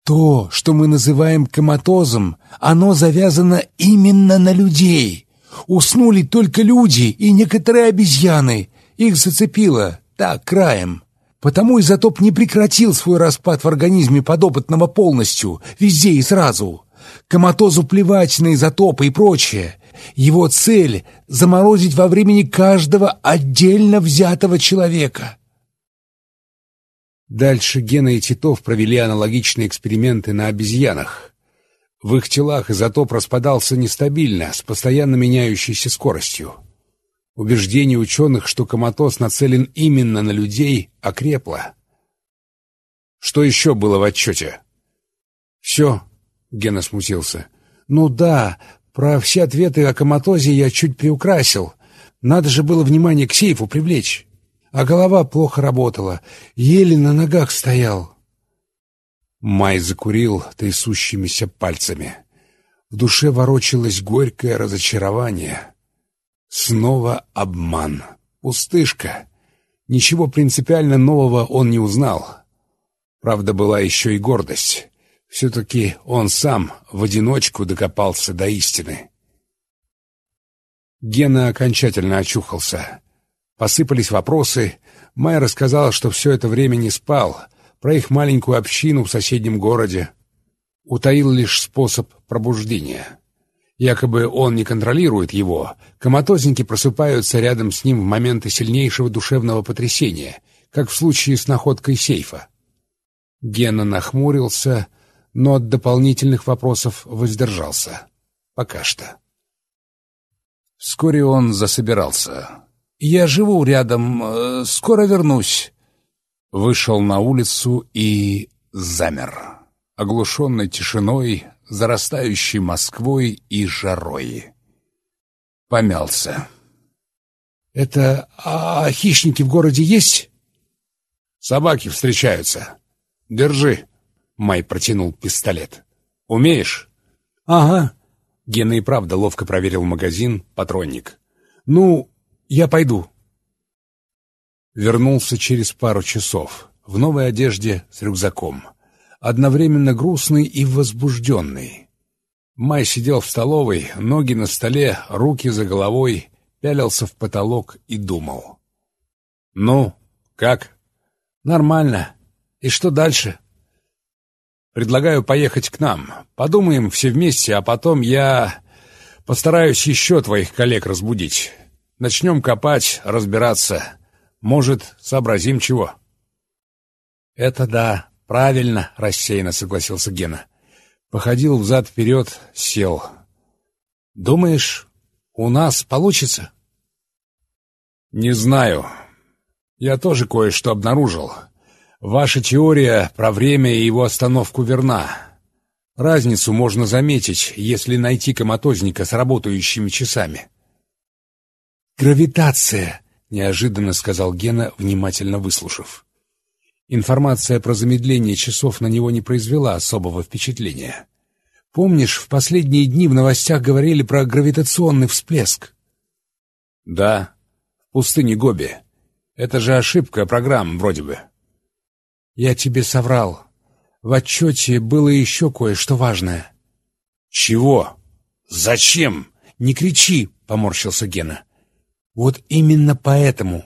«То, что мы называем коматозом, оно завязано именно на людей. Уснули только люди и некоторые обезьяны. Их зацепило, так, краем. Потому изотоп не прекратил свой распад в организме подопытного полностью, везде и сразу. Коматозу плевать на изотопы и прочее. Его цель — заморозить во времени каждого отдельно взятого человека. Дальше Гена и Титов провели аналогичные эксперименты на обезьянах. В их телах изотоп распадался нестабильно, с постоянно меняющейся скоростью. Убеждение ученых, что коматоз нацелен именно на людей, окрепло. Что еще было в отчете? «Все», — Гена смутился. «Ну да, про все ответы о коматозе я чуть приукрасил. Надо же было внимание к сейфу привлечь» а голова плохо работала, еле на ногах стоял. Май закурил трясущимися пальцами. В душе ворочалось горькое разочарование. Снова обман. Пустышка. Ничего принципиально нового он не узнал. Правда, была еще и гордость. Все-таки он сам в одиночку докопался до истины. Гена окончательно очухался. Посыпались вопросы. Май рассказал, что все это время не спал, про их маленькую общину в соседнем городе. Утаил лишь способ пробуждения. Якобы он не контролирует его, коматозники просыпаются рядом с ним в моменты сильнейшего душевного потрясения, как в случае с находкой сейфа. Гена нахмурился, но от дополнительных вопросов воздержался. Пока что. Вскоре он засобирался. «Я живу рядом, э, скоро вернусь». Вышел на улицу и замер, оглушенный тишиной, зарастающей Москвой и жарой. Помялся. «Это... А хищники в городе есть?» «Собаки встречаются. Держи». Май протянул пистолет. «Умеешь?» «Ага». Гена и правда ловко проверил магазин, патронник. «Ну, я пойду. Вернулся через пару часов, в новой одежде с рюкзаком. Одновременно грустный и возбужденный. Май сидел в столовой, ноги на столе, руки за головой, пялился в потолок и думал. «Ну, как?» «Нормально. И что дальше?» «Предлагаю поехать к нам. Подумаем все вместе, а потом я постараюсь еще твоих коллег разбудить. Начнем копать, разбираться. Может, сообразим чего. Это да, правильно, рассеянно согласился Гена. Походил взад-вперед, сел. Думаешь, у нас получится? Не знаю. Я тоже кое-что обнаружил. Ваша теория про время и его остановку верна. Разницу можно заметить, если найти коматозника с работающими часами. «Гравитация!» — неожиданно сказал Гена, внимательно выслушав. Информация про замедление часов на него не произвела особого впечатления. «Помнишь, в последние дни в новостях говорили про гравитационный всплеск?» «Да, в пустыне Гоби. Это же ошибка программ, вроде бы». «Я тебе соврал. В отчете было еще кое-что важное». «Чего? Зачем?» «Не кричи!» — поморщился Гена. Вот именно поэтому.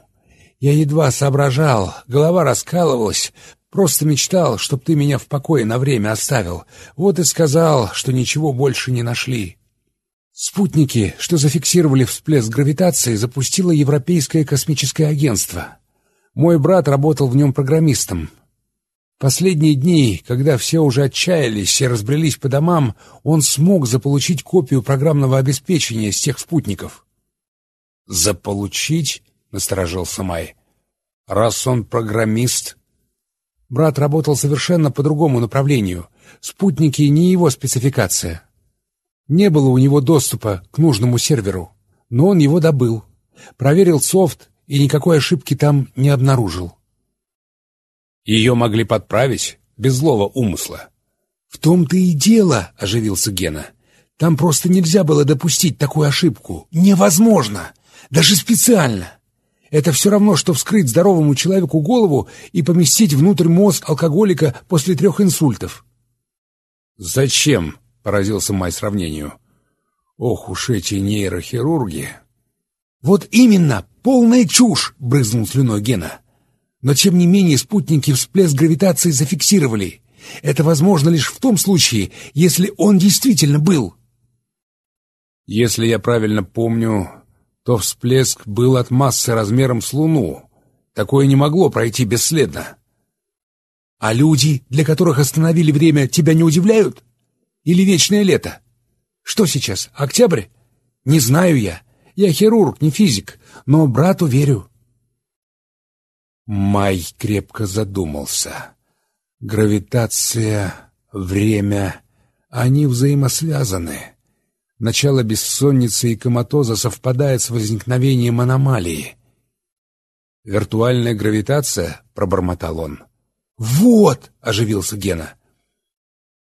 Я едва соображал, голова раскалывалась, просто мечтал, чтоб ты меня в покое на время оставил. Вот и сказал, что ничего больше не нашли. Спутники, что зафиксировали всплеск гравитации, запустило Европейское космическое агентство. Мой брат работал в нем программистом. Последние дни, когда все уже отчаялись и разбрелись по домам, он смог заполучить копию программного обеспечения с тех спутников. «Заполучить?» — насторожился Май. «Раз он программист...» Брат работал совершенно по другому направлению. Спутники не его спецификация. Не было у него доступа к нужному серверу, но он его добыл. Проверил софт и никакой ошибки там не обнаружил. Ее могли подправить без злого умысла. «В том-то и дело», — оживился Гена. Там просто нельзя было допустить такую ошибку. Невозможно! Даже специально! Это все равно, что вскрыть здоровому человеку голову и поместить внутрь мозг алкоголика после трех инсультов. «Зачем?» — поразился Май сравнению. «Ох уж эти нейрохирурги!» «Вот именно! Полная чушь!» — брызнул слюной Гена. «Но тем не менее спутники всплеск гравитации зафиксировали. Это возможно лишь в том случае, если он действительно был». «Если я правильно помню, то всплеск был от массы размером с Луну. Такое не могло пройти бесследно». «А люди, для которых остановили время, тебя не удивляют? Или вечное лето? Что сейчас, октябрь? Не знаю я. Я хирург, не физик, но брату верю». Май крепко задумался. Гравитация, время, они взаимосвязаны. Начало бессонницы и коматоза совпадает с возникновением аномалии. «Виртуальная гравитация?» — пробормотал он. «Вот!» — оживился Гена.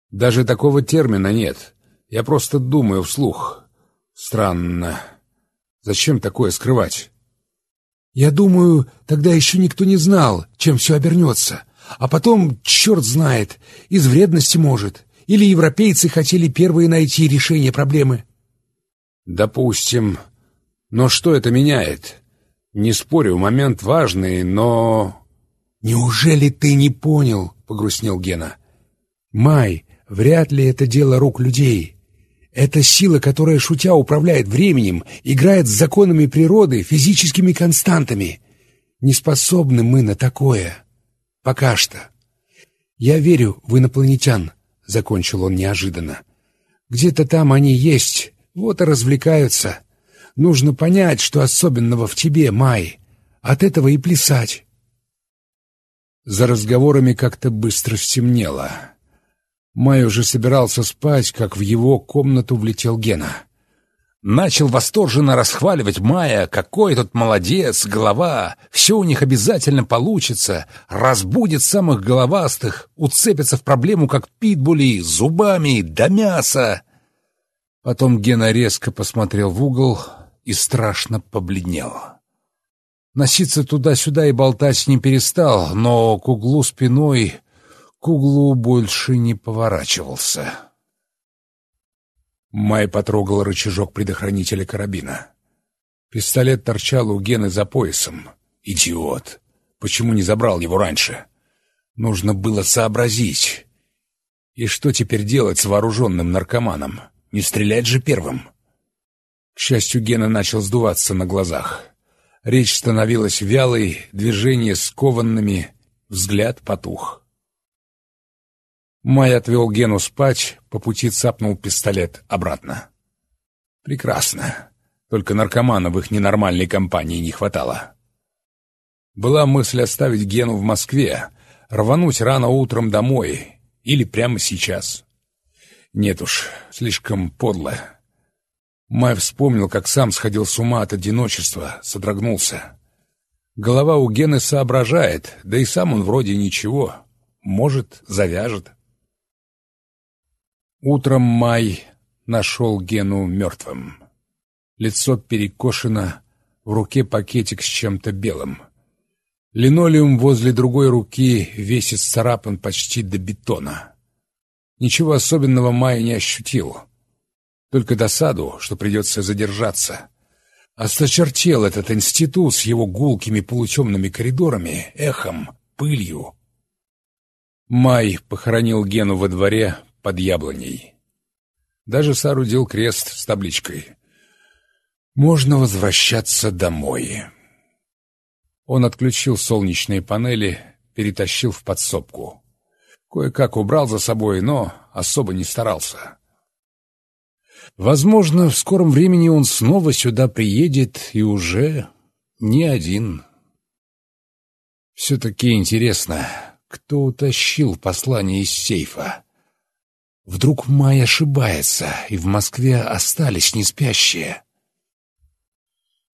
«Даже такого термина нет. Я просто думаю вслух. Странно. Зачем такое скрывать?» «Я думаю, тогда еще никто не знал, чем все обернется. А потом, черт знает, из вредности может. Или европейцы хотели первые найти решение проблемы?» «Допустим. Но что это меняет? Не спорю, момент важный, но...» «Неужели ты не понял?» — погрустнел Гена. «Май, вряд ли это дело рук людей. Это сила, которая, шутя, управляет временем, играет с законами природы, физическими константами. Не способны мы на такое. Пока что. Я верю в инопланетян», — закончил он неожиданно. «Где-то там они есть, вот и развлекаются. Нужно понять, что особенного в тебе, Май. От этого и плясать». За разговорами как-то быстро стемнело. Май уже собирался спать, как в его комнату влетел Гена. Начал восторженно расхваливать Майя, какой тот молодец, голова, все у них обязательно получится, разбудит самых головастых, уцепится в проблему, как питбули, зубами, до мяса. Потом Гена резко посмотрел в угол и страшно побледнел. Носиться туда-сюда и болтать не перестал, но к углу спиной, к углу больше не поворачивался. Май потрогал рычажок предохранителя карабина. Пистолет торчал у Гены за поясом. Идиот! Почему не забрал его раньше? Нужно было сообразить. И что теперь делать с вооруженным наркоманом? Не стрелять же первым? К счастью, Гена начал сдуваться на глазах. Речь становилась вялой, движения скованными, взгляд потух. Май отвел Гену спать, по пути цапнул пистолет обратно. Прекрасно. Только наркомана в их ненормальной компании не хватало. Была мысль оставить Гену в Москве, рвануть рано утром домой или прямо сейчас. Нет уж, слишком подло. Май вспомнил, как сам сходил с ума от одиночества, содрогнулся. Голова у Гены соображает, да и сам он вроде ничего. Может, завяжет. Утром Май нашел Гену мертвым. Лицо перекошено, в руке пакетик с чем-то белым. Линолеум возле другой руки весит царапан почти до бетона. Ничего особенного Май не ощутил — только досаду, что придется задержаться. Осточертел этот институт с его гулкими полутемными коридорами, эхом, пылью. Май похоронил Гену во дворе под яблоней. Даже соорудил крест с табличкой «Можно возвращаться домой». Он отключил солнечные панели, перетащил в подсобку. Кое-как убрал за собой, но особо не старался. Возможно, в скором времени он снова сюда приедет и уже не один. Все-таки интересно, кто утащил послание из сейфа? Вдруг Май ошибается, и в Москве остались неспящие?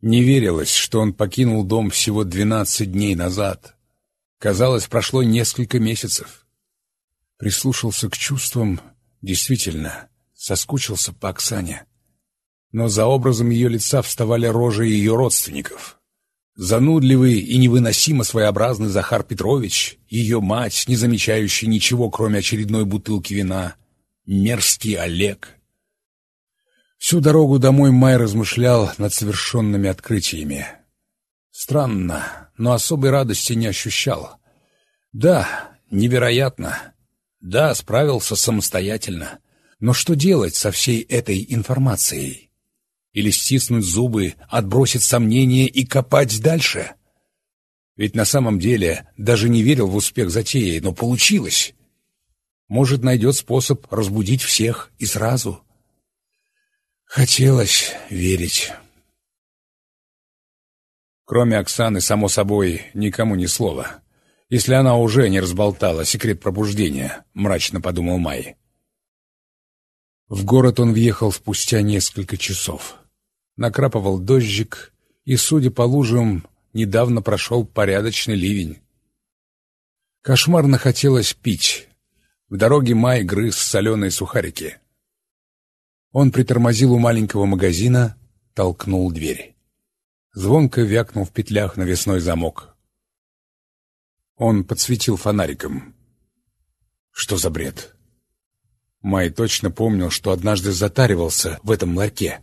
Не верилось, что он покинул дом всего двенадцать дней назад. Казалось, прошло несколько месяцев. Прислушался к чувствам. Действительно, соскучился по Оксане. Но за образом ее лица вставали рожи ее родственников. Занудливый и невыносимо своеобразный Захар Петрович, ее мать, не замечающая ничего, кроме очередной бутылки вина, мерзкий Олег. Всю дорогу домой Май размышлял над совершенными открытиями. Странно, но особой радости не ощущал. Да, невероятно. Да, справился самостоятельно. Но что делать со всей этой информацией? Или стиснуть зубы, отбросить сомнения и копать дальше? Ведь на самом деле даже не верил в успех затеи, но получилось. Может, найдет способ разбудить всех и сразу. Хотелось верить. Кроме Оксаны, само собой, никому ни слова. Если она уже не разболтала секрет пробуждения, мрачно подумал Май. В город он въехал спустя несколько часов. Накрапывал дождик, и, судя по лужам, недавно прошел порядочный ливень. Кошмарно хотелось пить. В дороге Май грыз соленые сухарики. Он притормозил у маленького магазина, толкнул дверь. Звонко вякнул в петлях навесной замок. Он подсветил фонариком. Что за бред? Май точно помнил, что однажды затаривался в этом ларьке.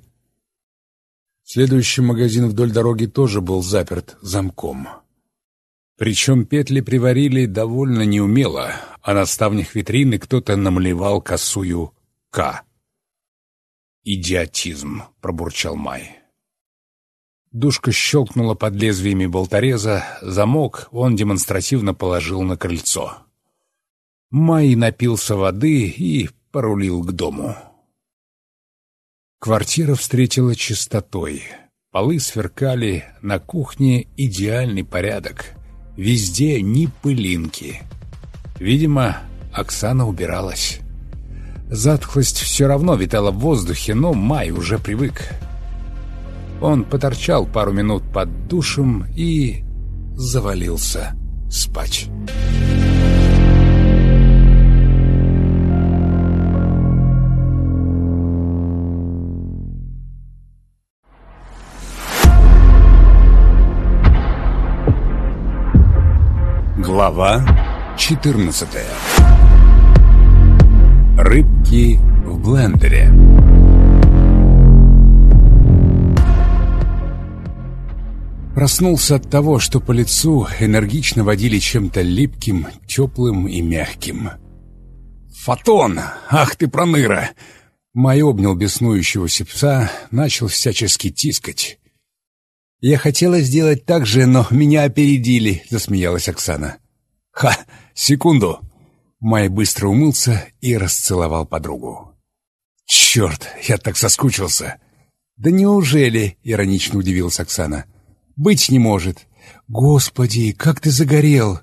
Следующий магазин вдоль дороги тоже был заперт замком. Причем петли приварили довольно неумело, а на ставнях витрины кто-то намалевал косую «К». «Идиотизм», — пробурчал Май. Душка щелкнула под лезвиями болтореза, замок он демонстративно положил на крыльцо. Май напился воды и порулил к дому. Квартира встретила чистотой. Полы сверкали, на кухне идеальный порядок. Везде ни пылинки. Видимо, Оксана убиралась. Затхлость все равно витала в воздухе, но Май уже привык. Он поторчал пару минут под душем и завалился спать. Глава 14 Рыбки в блендере Проснулся от того, что по лицу энергично водили чем-то липким, теплым и мягким. «Фотон! Ах ты проныра!» Май обнял беснующегося пса, начал всячески тискать. «Я хотела сделать так же, но меня опередили», — засмеялась Оксана. «Ха! Секунду!» Май быстро умылся и расцеловал подругу. «Черт, я так соскучился!» «Да неужели?» — иронично удивилась Оксана. Быть не может. Господи, как ты загорел!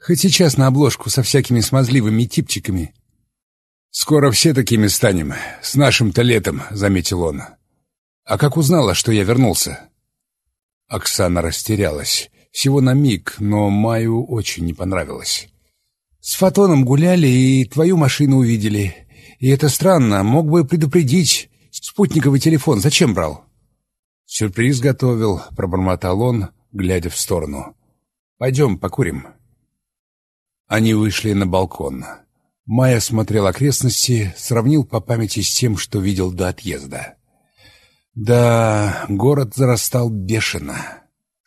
Хоть сейчас на обложку со всякими смазливыми типчиками. «Скоро все такими станем, с нашим-то летом», — заметил он. «А как узнала, что я вернулся?» Оксана растерялась. Всего на миг, но Маю очень не понравилось. «С Фотоном гуляли и твою машину увидели. И это странно, мог бы предупредить. Спутниковый телефон зачем брал?» «Сюрприз готовил», — пробормотал он, глядя в сторону. «Пойдем, покурим». Они вышли на балкон. Майя смотрел окрестности, сравнил по памяти с тем, что видел до отъезда. Да, город зарастал бешено.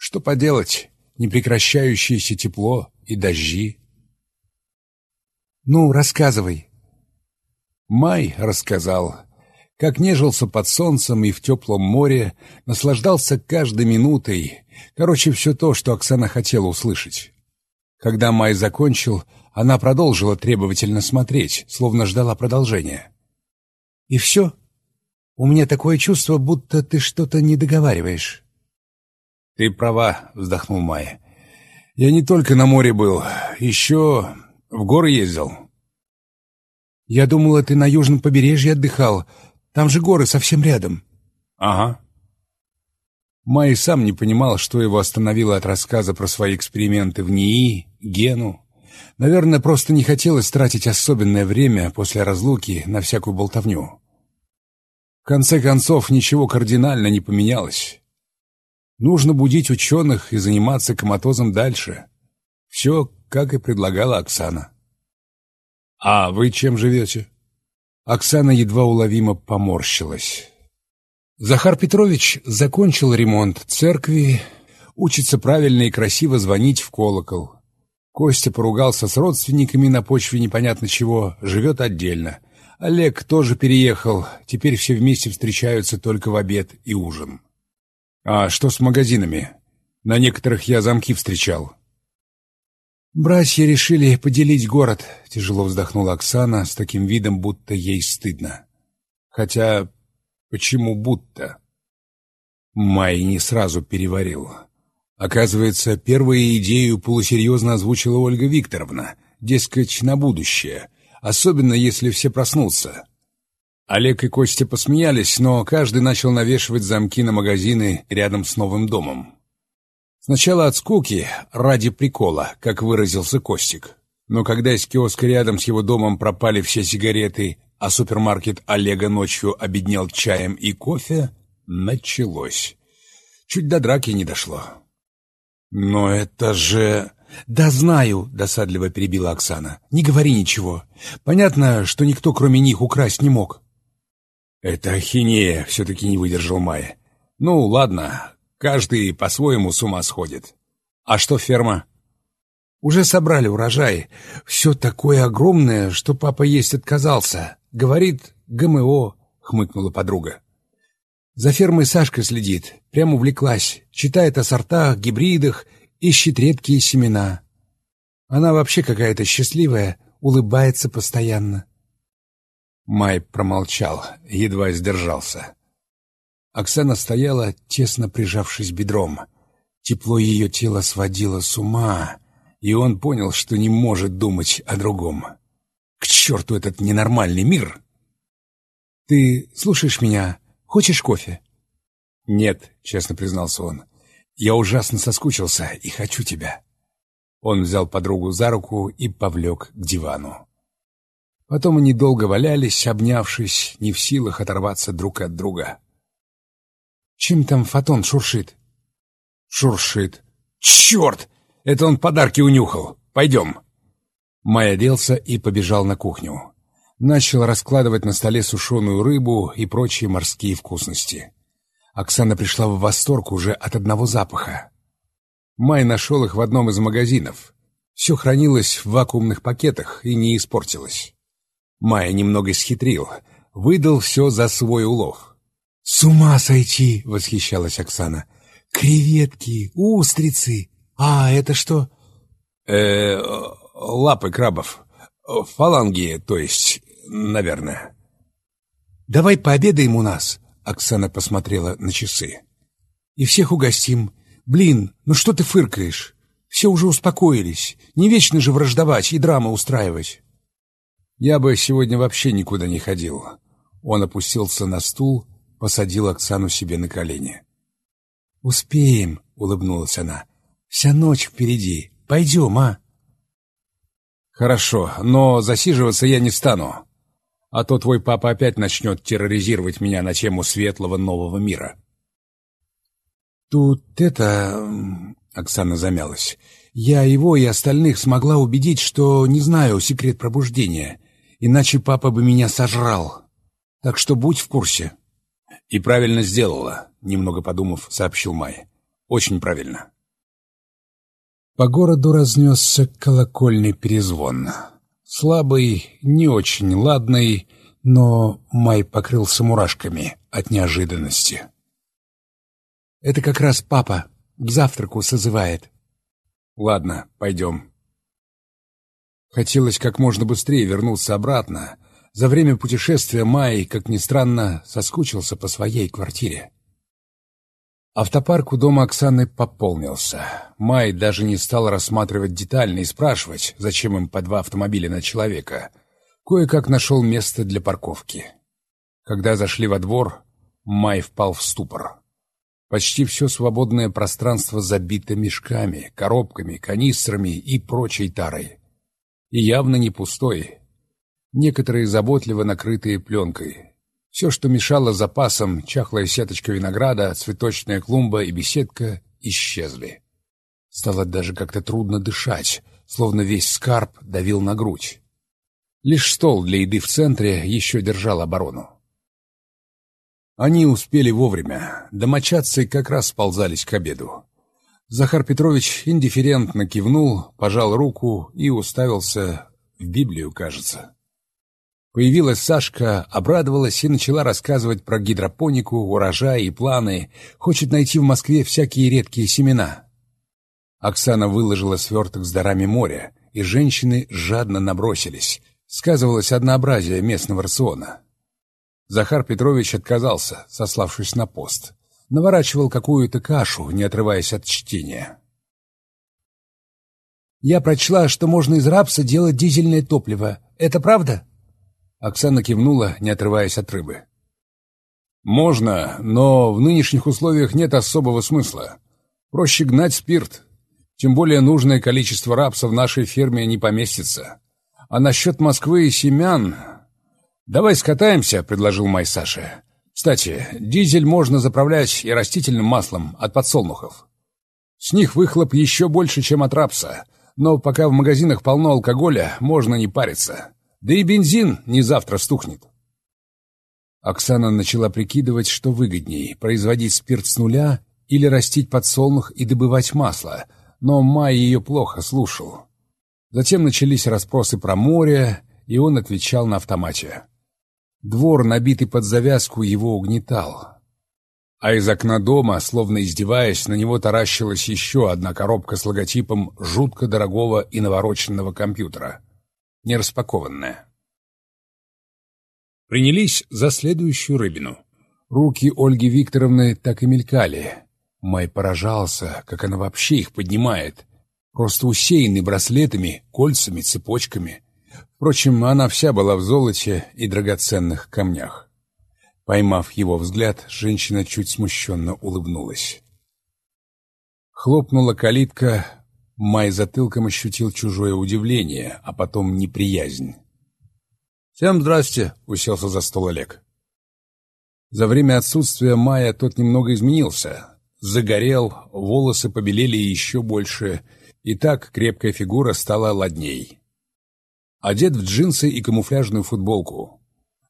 Что поделать, непрекращающееся тепло и дожди. «Ну, рассказывай». Май рассказал как нежился под солнцем и в теплом море, наслаждался каждой минутой. Короче, все то, что Оксана хотела услышать. Когда Май закончил, она продолжила требовательно смотреть, словно ждала продолжения. «И все? У меня такое чувство, будто ты что-то не договариваешь». «Ты права», — вздохнул Май. «Я не только на море был, еще в горы ездил». «Я думала, ты на южном побережье отдыхал, там же горы совсем рядом». «Ага». Май сам не понимал, что его остановило от рассказа про свои эксперименты в НИИ, Гену. Наверное, просто не хотелось тратить особенное время после разлуки на всякую болтовню. В конце концов, ничего кардинально не поменялось. Нужно будить ученых и заниматься коматозом дальше. Все, как и предлагала Оксана. «А вы чем живете?» Оксана едва уловимо поморщилась. Захар Петрович закончил ремонт церкви, учится правильно и красиво звонить в колокол. Костя поругался с родственниками на почве непонятно чего, живет отдельно. Олег тоже переехал, теперь все вместе встречаются только в обед и ужин. А что с магазинами? На некоторых я замки встречал. «Братья решили поделить город», — тяжело вздохнула Оксана с таким видом, будто ей стыдно. «Хотя, почему будто?» Май не сразу переварил. Оказывается, первую идею полусерьезно озвучила Ольга Викторовна, дескать, на будущее, особенно если все проснутся. Олег и Костя посмеялись, но каждый начал навешивать замки на магазины рядом с новым домом. Сначала от скуки, ради прикола, как выразился Костик. Но когда из киоска рядом с его домом пропали все сигареты, а супермаркет Олега ночью обеднел чаем и кофе, началось. Чуть до драки не дошло. «Но это же...» «Да знаю», — досадливо перебила Оксана. «Не говори ничего. Понятно, что никто, кроме них, украсть не мог». «Это ахинея», — все-таки не выдержал Майя. «Ну, ладно, Каждый по-своему с ума сходит. А что ферма? Уже собрали урожай. Все такое огромное, что папа есть отказался. Говорит, ГМО, хмыкнула подруга. За фермой Сашка следит, прямо увлеклась, читает о сортах, гибридах, ищет редкие семена. Она вообще какая-то счастливая, улыбается постоянно. Май промолчал, едва сдержался. Оксана стояла, тесно прижавшись бедром. Тепло ее тела сводило с ума, и он понял, что не может думать о другом. К черту этот ненормальный мир! «Ты слушаешь меня? Хочешь кофе?» «Нет», — честно признался он. «Я ужасно соскучился и хочу тебя». Он взял подругу за руку и повлек к дивану. Потом они долго валялись, обнявшись, не в силах оторваться друг от друга. Чем там фотон шуршит? Шуршит. Черт! Это он подарки унюхал. Пойдем. Май оделся и побежал на кухню. Начал раскладывать на столе сушеную рыбу и прочие морские вкусности. Оксана пришла в восторг уже от одного запаха. Май нашел их в одном из магазинов. Все хранилось в вакуумных пакетах и не испортилось. Май немного схитрил, выдал все за свой улов. «С ума сойти!» — восхищалась Оксана. «Креветки, устрицы! А, это что?» э лапы крабов. Фаланги, то есть, наверное». «Давай пообедаем у нас», — Оксана посмотрела на часы. «И всех угостим. Блин, ну что ты фыркаешь? Все уже успокоились. Не вечно же враждовать и драмы устраивать». «Я бы сегодня вообще никуда не ходил». Он опустился на стул посадил Оксану себе на колени. «Успеем», — улыбнулась она. «Вся ночь впереди. Пойдем, а?» «Хорошо, но засиживаться я не стану. А то твой папа опять начнет терроризировать меня на тему светлого нового мира». «Тут это...» — Оксана замялась. «Я его и остальных смогла убедить, что не знаю секрет пробуждения, иначе папа бы меня сожрал. Так что будь в курсе». «И правильно сделала», — немного подумав, сообщил Май. «Очень правильно». По городу разнесся колокольный перезвон. Слабый, не очень ладный, но Май покрылся мурашками от неожиданности. «Это как раз папа к завтраку созывает». «Ладно, пойдем». Хотелось как можно быстрее вернуться обратно, за время путешествия Май, как ни странно, соскучился по своей квартире. Автопарк у дома Оксаны пополнился. Май даже не стал рассматривать детально и спрашивать, зачем им по два автомобиля на человека. Кое-как нашел место для парковки. Когда зашли во двор, Май впал в ступор. Почти все свободное пространство забито мешками, коробками, канистрами и прочей тарой. И явно не пустой, некоторые заботливо накрытые пленкой. Все, что мешало запасам, чахлая сеточка винограда, цветочная клумба и беседка, исчезли. Стало даже как-то трудно дышать, словно весь скарб давил на грудь. Лишь стол для еды в центре еще держал оборону. Они успели вовремя. Домочадцы как раз сползались к обеду. Захар Петрович индифферентно кивнул, пожал руку и уставился в Библию, кажется. Появилась Сашка, обрадовалась и начала рассказывать про гидропонику, урожай и планы, хочет найти в Москве всякие редкие семена. Оксана выложила сверток с дарами моря, и женщины жадно набросились. Сказывалось однообразие местного рациона. Захар Петрович отказался, сославшись на пост. Наворачивал какую-то кашу, не отрываясь от чтения. «Я прочла, что можно из рапса делать дизельное топливо. Это правда?» Оксана кивнула, не отрываясь от рыбы. «Можно, но в нынешних условиях нет особого смысла. Проще гнать спирт. Тем более нужное количество рапса в нашей ферме не поместится. А насчет Москвы и семян... Давай скатаемся», — предложил Май Саша. «Кстати, дизель можно заправлять и растительным маслом от подсолнухов. С них выхлоп еще больше, чем от рапса, но пока в магазинах полно алкоголя, можно не париться». Да и бензин не завтра стухнет. Оксана начала прикидывать, что выгоднее — производить спирт с нуля или растить подсолнух и добывать масло, но Май ее плохо слушал. Затем начались расспросы про море, и он отвечал на автомате. Двор, набитый под завязку, его угнетал. А из окна дома, словно издеваясь, на него таращилась еще одна коробка с логотипом жутко дорогого и навороченного компьютера — нераспакованная. Принялись за следующую рыбину. Руки Ольги Викторовны так и мелькали. Май поражался, как она вообще их поднимает. Просто усеянный браслетами, кольцами, цепочками. Впрочем, она вся была в золоте и драгоценных камнях. Поймав его взгляд, женщина чуть смущенно улыбнулась. Хлопнула калитка, Май затылком ощутил чужое удивление, а потом неприязнь. «Всем здрасте!» — уселся за стол Олег. За время отсутствия Мая тот немного изменился. Загорел, волосы побелели еще больше, и так крепкая фигура стала ладней. Одет в джинсы и камуфляжную футболку.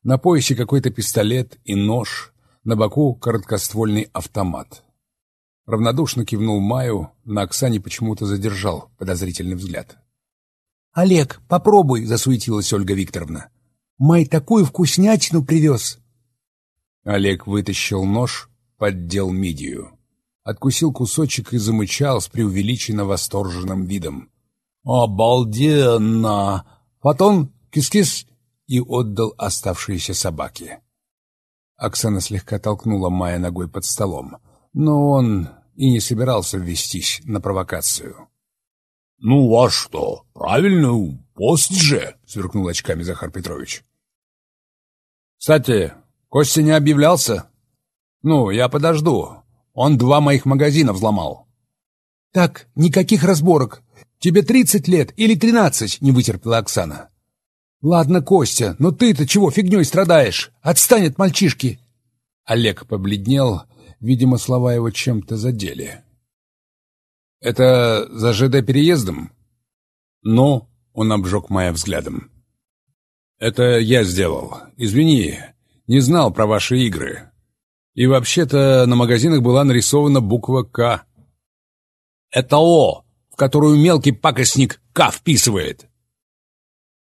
На поясе какой-то пистолет и нож, на боку короткоствольный автомат. Равнодушно кивнул Маю, на Оксане почему-то задержал подозрительный взгляд. «Олег, попробуй!» — засуетилась Ольга Викторовна. «Май такую вкуснятину привез!» Олег вытащил нож, поддел мидию. Откусил кусочек и замычал с преувеличенно восторженным видом. «Обалденно! Потом кис-кис!» и отдал оставшиеся собаке. Оксана слегка толкнула Майя ногой под столом но он и не собирался ввестись на провокацию. «Ну а что? Правильно, пост же!» — сверкнул очками Захар Петрович. «Кстати, Костя не объявлялся? Ну, я подожду. Он два моих магазина взломал». «Так, никаких разборок. Тебе тридцать лет или тринадцать?» — не вытерпела Оксана. «Ладно, Костя, но ты-то чего фигней страдаешь? Отстань от мальчишки!» Олег побледнел Видимо, слова его чем-то задели. «Это за ЖД переездом?» «Ну?» — он обжег моя взглядом. «Это я сделал. Извини, не знал про ваши игры. И вообще-то на магазинах была нарисована буква «К». «Это О, которую мелкий пакостник «К» вписывает».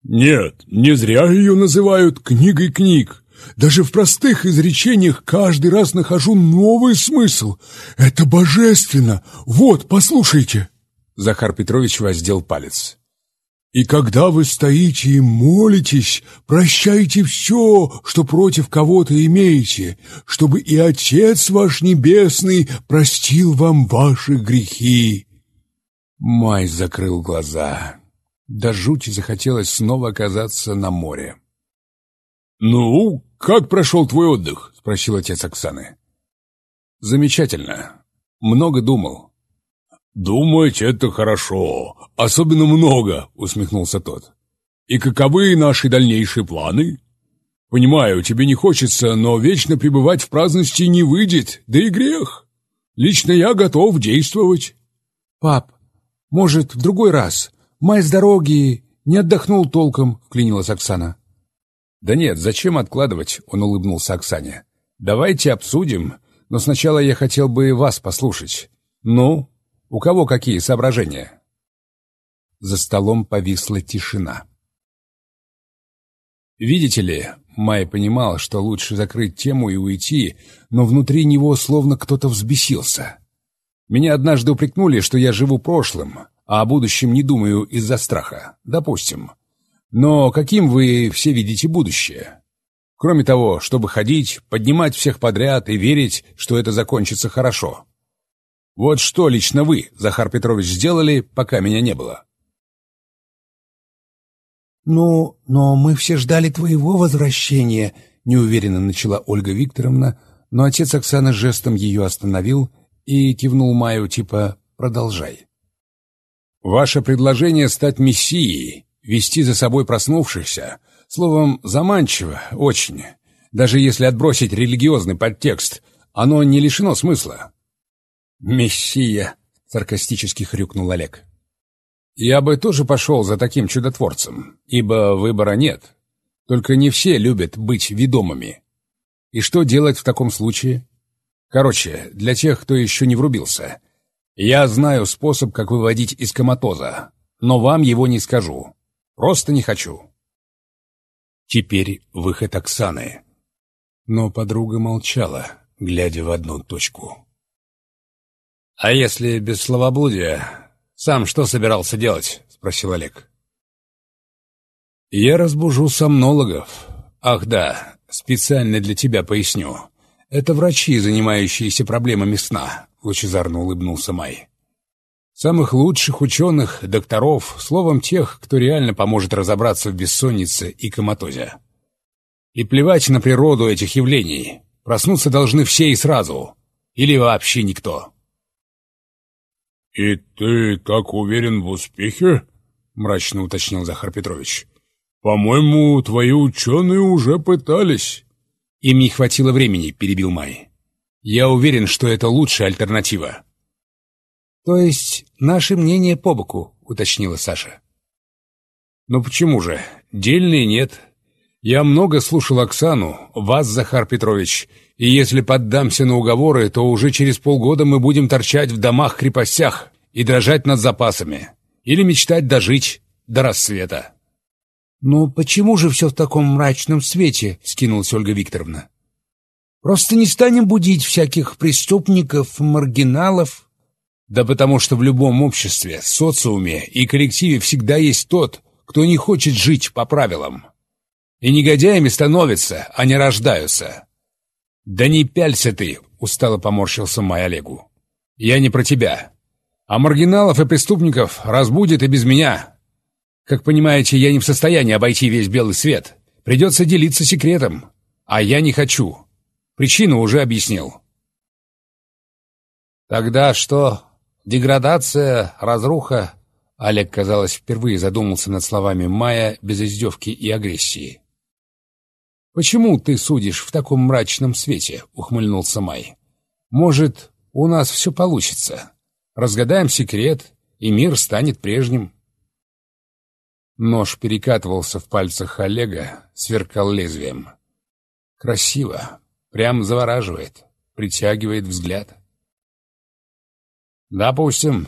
«Нет, не зря ее называют книгой книг. Даже в простых изречениях каждый раз нахожу новый смысл. Это божественно. Вот, послушайте. Захар Петрович воздел палец. И когда вы стоите и молитесь, прощайте все, что против кого-то имеете, чтобы и Отец ваш Небесный простил вам ваши грехи. Май закрыл глаза. До жути захотелось снова оказаться на море. «Ну, как прошел твой отдых?» — спросил отец Оксаны. «Замечательно. Много думал». «Думать — это хорошо. Особенно много», — усмехнулся тот. «И каковы наши дальнейшие планы?» Понимаю, тебе не хочется, но вечно пребывать в праздности не выйдет, да и грех. Лично я готов действовать. Пап, может, в другой раз? Май с дороги не отдохнул толком, вклинилась Оксана. Да нет, зачем откладывать, он улыбнулся Оксане. Давайте обсудим, но сначала я хотел бы вас послушать. Ну, у кого какие соображения? За столом повисла тишина. Видите ли, Май понимал, что лучше закрыть тему и уйти, но внутри него словно кто-то взбесился. Меня однажды упрекнули, что я живу прошлым, а о будущем не думаю из-за страха. Допустим. Но каким вы все видите будущее? Кроме того, чтобы ходить, поднимать всех подряд и верить, что это закончится хорошо. Вот что лично вы, Захар Петрович, сделали, пока меня не было. «Ну, но мы все ждали твоего возвращения», — неуверенно начала Ольга Викторовна, но отец Оксаны жестом ее остановил и кивнул Маю типа «продолжай». «Ваше предложение стать мессией, вести за собой проснувшихся, словом, заманчиво, очень. Даже если отбросить религиозный подтекст, оно не лишено смысла». «Мессия», — саркастически хрюкнул Олег. Я бы тоже пошел за таким чудотворцем, ибо выбора нет. Только не все любят быть ведомыми. И что делать в таком случае? Короче, для тех, кто еще не врубился, я знаю способ, как выводить из коматоза, но вам его не скажу. Просто не хочу. Теперь выход Оксаны. Но подруга молчала, глядя в одну точку. «А если без словоблудия, «Сам что собирался делать?» — спросил Олег. «Я разбужу сомнологов. Ах да, специально для тебя поясню. Это врачи, занимающиеся проблемами сна», — лучезарно улыбнулся Май. «Самых лучших ученых, докторов, словом, тех, кто реально поможет разобраться в бессоннице и коматозе. И плевать на природу этих явлений. Проснуться должны все и сразу. Или вообще никто». «И ты так уверен в успехе?» — мрачно уточнил Захар Петрович. «По-моему, твои ученые уже пытались». «Им не хватило времени», — перебил Май. «Я уверен, что это лучшая альтернатива». «То есть наше мнение по боку», — уточнила Саша. «Ну почему же? Дельные нет. Я много слушал Оксану, вас, Захар Петрович, и если поддамся на уговоры, то уже через полгода мы будем торчать в домах-крепостях и дрожать над запасами. Или мечтать дожить до рассвета. «Ну почему же все в таком мрачном свете?» — скинулась Ольга Викторовна. «Просто не станем будить всяких преступников, маргиналов». «Да потому что в любом обществе, социуме и коллективе всегда есть тот, кто не хочет жить по правилам. И негодяями становятся, а не рождаются. «Да не пялься ты!» — устало поморщился Май Олегу. «Я не про тебя. А маргиналов и преступников разбудит и без меня. Как понимаете, я не в состоянии обойти весь белый свет. Придется делиться секретом. А я не хочу. Причину уже объяснил». «Тогда что? Деградация, разруха?» Олег, казалось, впервые задумался над словами Мая без издевки и агрессии. «Почему ты судишь в таком мрачном свете?» — ухмыльнулся Май. «Может, у нас все получится. Разгадаем секрет, и мир станет прежним». Нож перекатывался в пальцах Олега, сверкал лезвием. Красиво, прям завораживает, притягивает взгляд. «Допустим.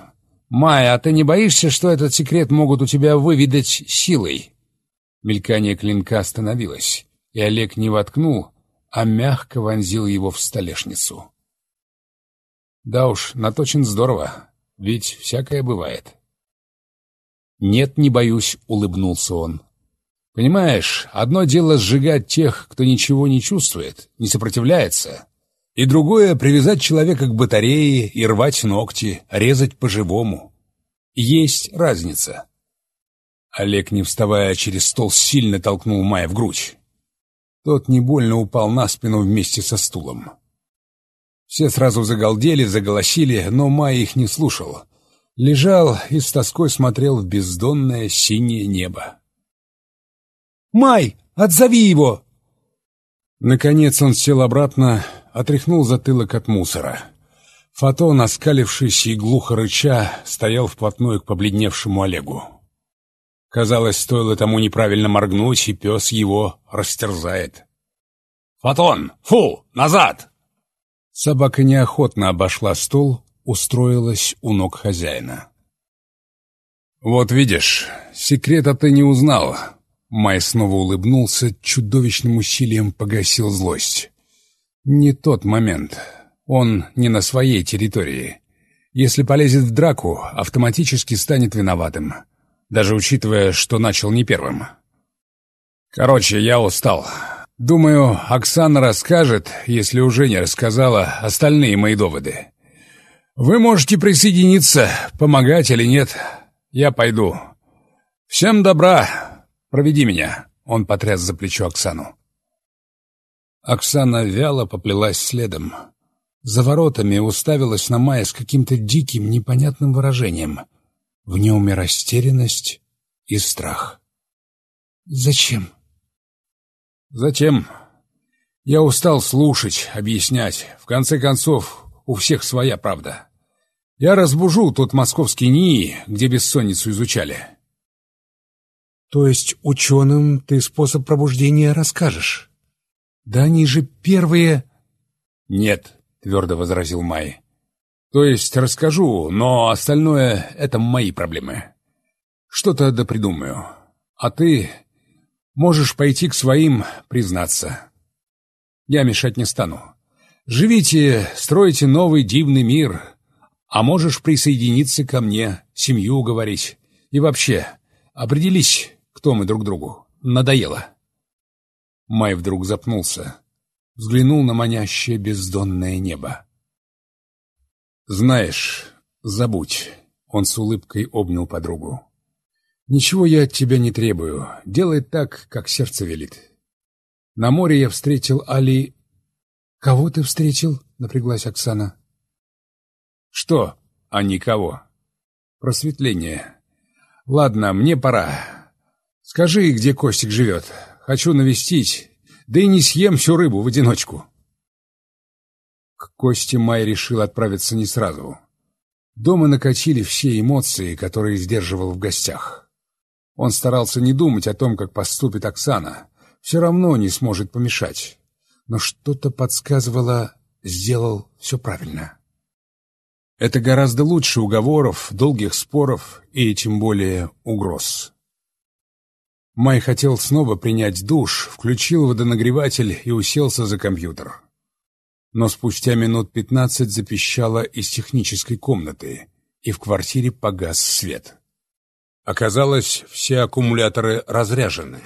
Майя, а ты не боишься, что этот секрет могут у тебя выведать силой?» Мелькание клинка остановилось и Олег не воткнул, а мягко вонзил его в столешницу. Да уж, наточен здорово, ведь всякое бывает. «Нет, не боюсь», — улыбнулся он. «Понимаешь, одно дело сжигать тех, кто ничего не чувствует, не сопротивляется, и другое — привязать человека к батарее и рвать ногти, резать по-живому. Есть разница». Олег, не вставая через стол, сильно толкнул Майя в грудь. Тот не больно упал на спину вместе со стулом. Все сразу загалдели, заголосили, но Май их не слушал. Лежал и с тоской смотрел в бездонное синее небо. «Май, отзови его!» Наконец он сел обратно, отряхнул затылок от мусора. Фотон, оскалившись и глухо рыча, стоял вплотную к побледневшему Олегу. Казалось, стоило тому неправильно моргнуть, и пес его растерзает. «Фотон! Фу! Назад!» Собака неохотно обошла стол, устроилась у ног хозяина. «Вот видишь, секрета ты не узнал», Май снова улыбнулся, чудовищным усилием погасил злость. «Не тот момент. Он не на своей территории. Если полезет в драку, автоматически станет виноватым, даже учитывая, что начал не первым. Короче, я устал. Думаю, Оксана расскажет, если уже не рассказала, остальные мои доводы. Вы можете присоединиться, помогать или нет. Я пойду. Всем добра!» Проведи меня!» — он потряс за плечо Оксану. Оксана вяло поплелась следом. За воротами уставилась на Майя с каким-то диким, непонятным выражением. В нем и растерянность, и страх. «Зачем?» «Затем. Я устал слушать, объяснять. В конце концов, у всех своя правда. Я разбужу тот московский НИИ, где бессонницу изучали. То есть ученым ты способ пробуждения расскажешь? Да они же первые... Нет, твердо возразил Май. То есть расскажу, но остальное — это мои проблемы. Что-то да придумаю. А ты можешь пойти к своим признаться. Я мешать не стану. Живите, стройте новый дивный мир. А можешь присоединиться ко мне, семью уговорить. И вообще, определись, кто мы друг другу. Надоело. Май вдруг запнулся. Взглянул на манящее бездонное небо. «Знаешь, забудь», — он с улыбкой обнял подругу. «Ничего я от тебя не требую. Делай так, как сердце велит. На море я встретил Али...» «Кого ты встретил?» — напряглась Оксана. «Что, а никого?» «Просветление. Ладно, мне пора. Скажи, где Костик живет. Хочу навестить, да и не съем всю рыбу в одиночку. К Косте Май решил отправиться не сразу. Дома накатили все эмоции, которые сдерживал в гостях. Он старался не думать о том, как поступит Оксана. Все равно не сможет помешать. Но что-то подсказывало, сделал все правильно. Это гораздо лучше уговоров, долгих споров и тем более угроз. Май хотел снова принять душ, включил водонагреватель и уселся за компьютер. Но спустя минут пятнадцать запищало из технической комнаты, и в квартире погас свет. Оказалось, все аккумуляторы разряжены,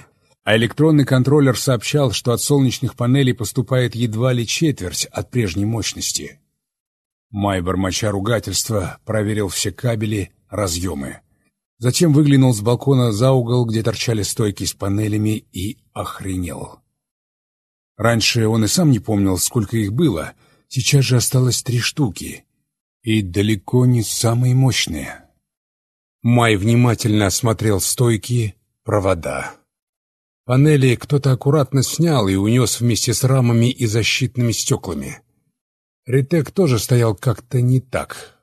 а электронный контроллер сообщал, что от солнечных панелей поступает едва ли четверть от прежней мощности. Май, бормоча ругательства, проверил все кабели, разъемы. Затем выглянул с балкона за угол, где торчали стойки с панелями, и охренел. Раньше он и сам не помнил, сколько их было. Сейчас же осталось три штуки. И далеко не самые мощные. Май внимательно осмотрел стойки, провода. Панели кто-то аккуратно снял и унес вместе с рамами и защитными стеклами. Ритек тоже стоял как-то не так.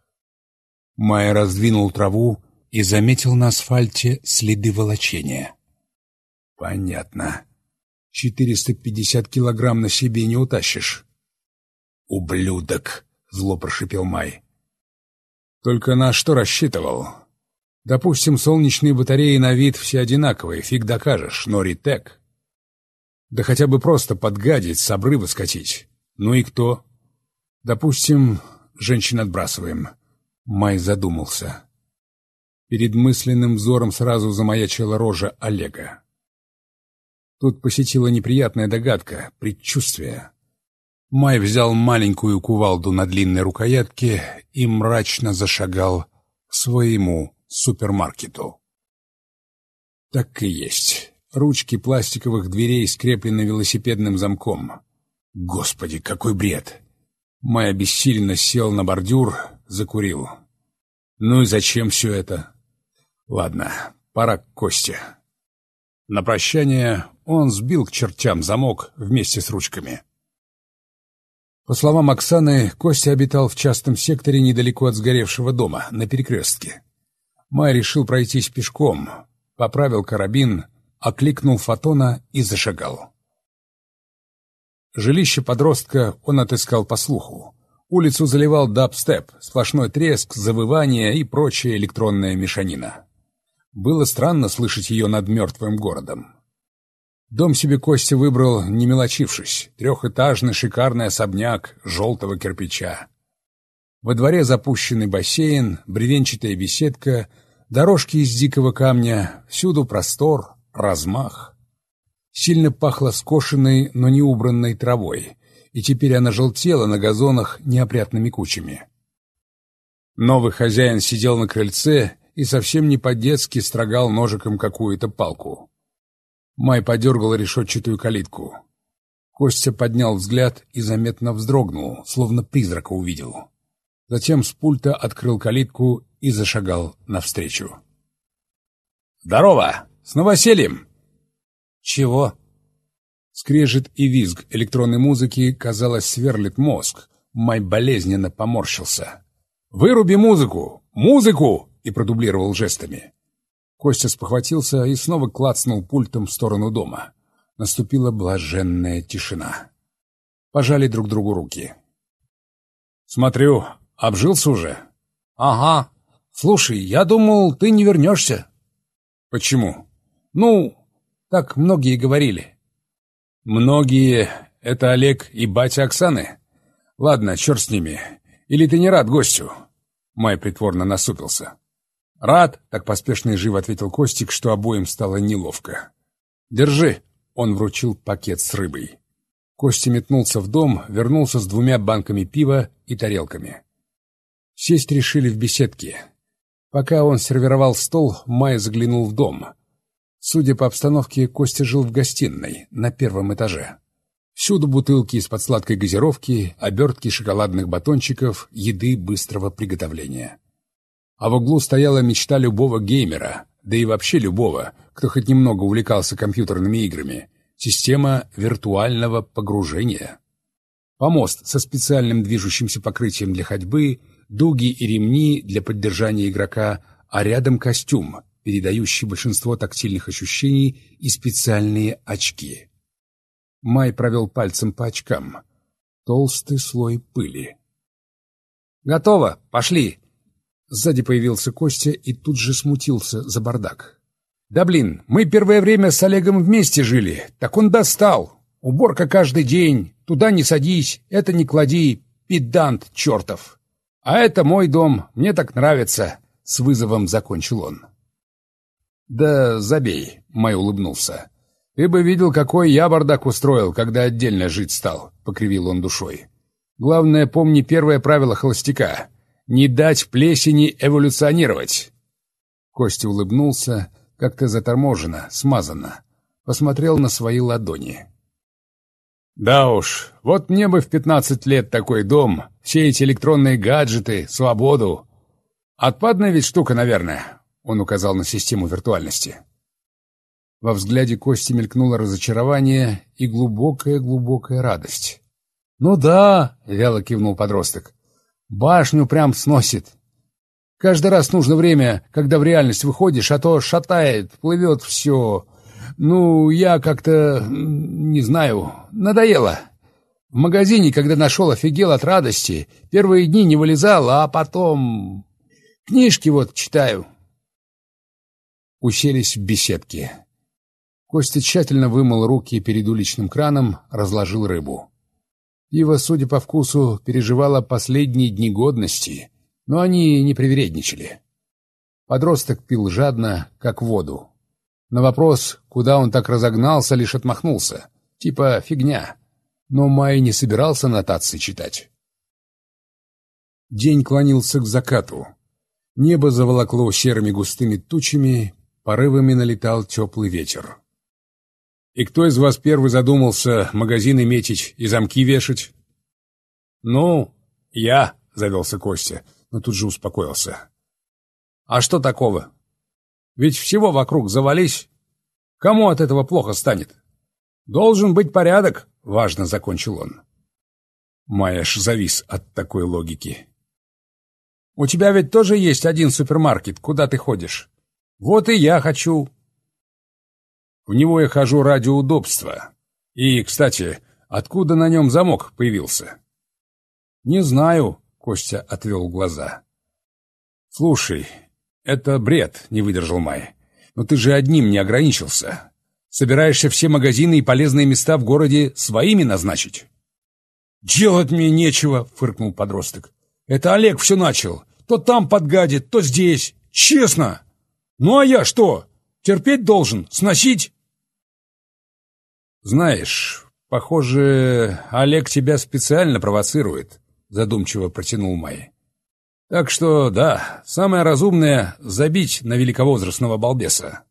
Май раздвинул траву, и заметил на асфальте следы волочения. «Понятно. Четыреста пятьдесят килограмм на себе не утащишь». «Ублюдок!» — зло прошипел Май. «Только на что рассчитывал? Допустим, солнечные батареи на вид все одинаковые, фиг докажешь, но ритек. Да хотя бы просто подгадить, с обрыва скатить. Ну и кто? Допустим, женщин отбрасываем». Май задумался. Перед мысленным взором сразу замаячила рожа Олега. Тут посетила неприятная догадка, предчувствие. Май взял маленькую кувалду на длинной рукоятке и мрачно зашагал к своему супермаркету. Так и есть. Ручки пластиковых дверей скреплены велосипедным замком. Господи, какой бред! Май обессиленно сел на бордюр, закурил. Ну и зачем все это? Ладно, пора к Косте. На прощание он сбил к чертям замок вместе с ручками. По словам Оксаны, Костя обитал в частном секторе недалеко от сгоревшего дома, на перекрестке. Май решил пройтись пешком, поправил карабин, окликнул Фотона и зашагал. Жилище подростка он отыскал по слуху. Улицу заливал дабстеп, сплошной треск, завывание и прочая электронная мешанина. Было странно слышать ее над мертвым городом. Дом себе Костя выбрал, не мелочившись. Трехэтажный шикарный особняк желтого кирпича. Во дворе запущенный бассейн, бревенчатая беседка, дорожки из дикого камня, всюду простор, размах. Сильно пахло скошенной, но не убранной травой, и теперь она желтела на газонах неопрятными кучами. Новый хозяин сидел на крыльце и совсем не по-детски строгал ножиком какую-то палку. Май подергал решетчатую калитку. Костя поднял взгляд и заметно вздрогнул, словно призрака увидел. Затем с пульта открыл калитку и зашагал навстречу. «Здорово! С новосельем!» «Чего?» Скрежет и визг электронной музыки, казалось, сверлит мозг. Май болезненно поморщился. «Выруби музыку! Музыку!» и продублировал жестами. Костя спохватился и снова клацнул пультом в сторону дома. Наступила блаженная тишина. Пожали друг другу руки. «Смотрю, обжился уже?» «Ага. Слушай, я думал, ты не вернешься». «Почему?» «Ну, так многие говорили». «Многие — это Олег и батя Оксаны? Ладно, черт с ними. Или ты не рад гостю?» Май притворно насупился. «Рад», — так поспешно и живо ответил Костик, что обоим стало неловко. «Держи», — он вручил пакет с рыбой. Костя метнулся в дом, вернулся с двумя банками пива и тарелками. Сесть решили в беседке. Пока он сервировал стол, Майя заглянул в дом. Судя по обстановке, Костя жил в гостиной, на первом этаже. Всюду бутылки из-под сладкой газировки, обертки шоколадных батончиков, еды быстрого приготовления а в углу стояла мечта любого геймера, да и вообще любого, кто хоть немного увлекался компьютерными играми — система виртуального погружения. Помост со специальным движущимся покрытием для ходьбы, дуги и ремни для поддержания игрока, а рядом костюм, передающий большинство тактильных ощущений и специальные очки. Май провел пальцем по очкам. Толстый слой пыли. «Готово! Пошли!» Сзади появился Костя и тут же смутился за бардак. «Да блин, мы первое время с Олегом вместе жили, так он достал. Уборка каждый день, туда не садись, это не клади, педант чертов. А это мой дом, мне так нравится», — с вызовом закончил он. «Да забей», — Май улыбнулся. «Ты бы видел, какой я бардак устроил, когда отдельно жить стал», — покривил он душой. «Главное, помни первое правило холостяка не дать плесени эволюционировать. Костя улыбнулся, как-то заторможенно, смазанно. Посмотрел на свои ладони. «Да уж, вот мне бы в пятнадцать лет такой дом, все эти электронные гаджеты, свободу. Отпадная ведь штука, наверное», — он указал на систему виртуальности. Во взгляде Кости мелькнуло разочарование и глубокая-глубокая радость. «Ну да», — вяло кивнул подросток, Башню прям сносит. Каждый раз нужно время, когда в реальность выходишь, а то шатает, плывет все. Ну, я как-то, не знаю, надоело. В магазине, когда нашел, офигел от радости. Первые дни не вылезал, а потом... Книжки вот читаю. Уселись в беседке. Костя тщательно вымыл руки перед уличным краном, разложил рыбу. Ива, судя по вкусу, переживала последние дни годности, но они не привередничали. Подросток пил жадно, как воду. На вопрос, куда он так разогнался, лишь отмахнулся. Типа фигня. Но Май не собирался нотации читать. День клонился к закату. Небо заволокло серыми густыми тучами, порывами налетал теплый ветер. И кто из вас первый задумался магазины метить и замки вешать? Ну, я, завелся Костя, но тут же успокоился. А что такого? Ведь всего вокруг завались. Кому от этого плохо станет? «Должен быть порядок», — важно закончил он. Майяш завис от такой логики. «У тебя ведь тоже есть один супермаркет, куда ты ходишь?» «Вот и я хочу». В него я хожу ради удобства. И, кстати, откуда на нем замок появился? «Не знаю», — Костя отвел глаза. «Слушай, это бред», — не выдержал Май. «Но ты же одним не ограничился. Собираешься все магазины и полезные места в городе своими назначить?» «Делать мне нечего», — фыркнул подросток. «Это Олег все начал. То там подгадит, то здесь. Честно. Ну а я что? Терпеть должен? Сносить?» «Знаешь, похоже, Олег тебя специально провоцирует», — задумчиво протянул Май. «Так что, да, самое разумное — забить на великовозрастного балбеса».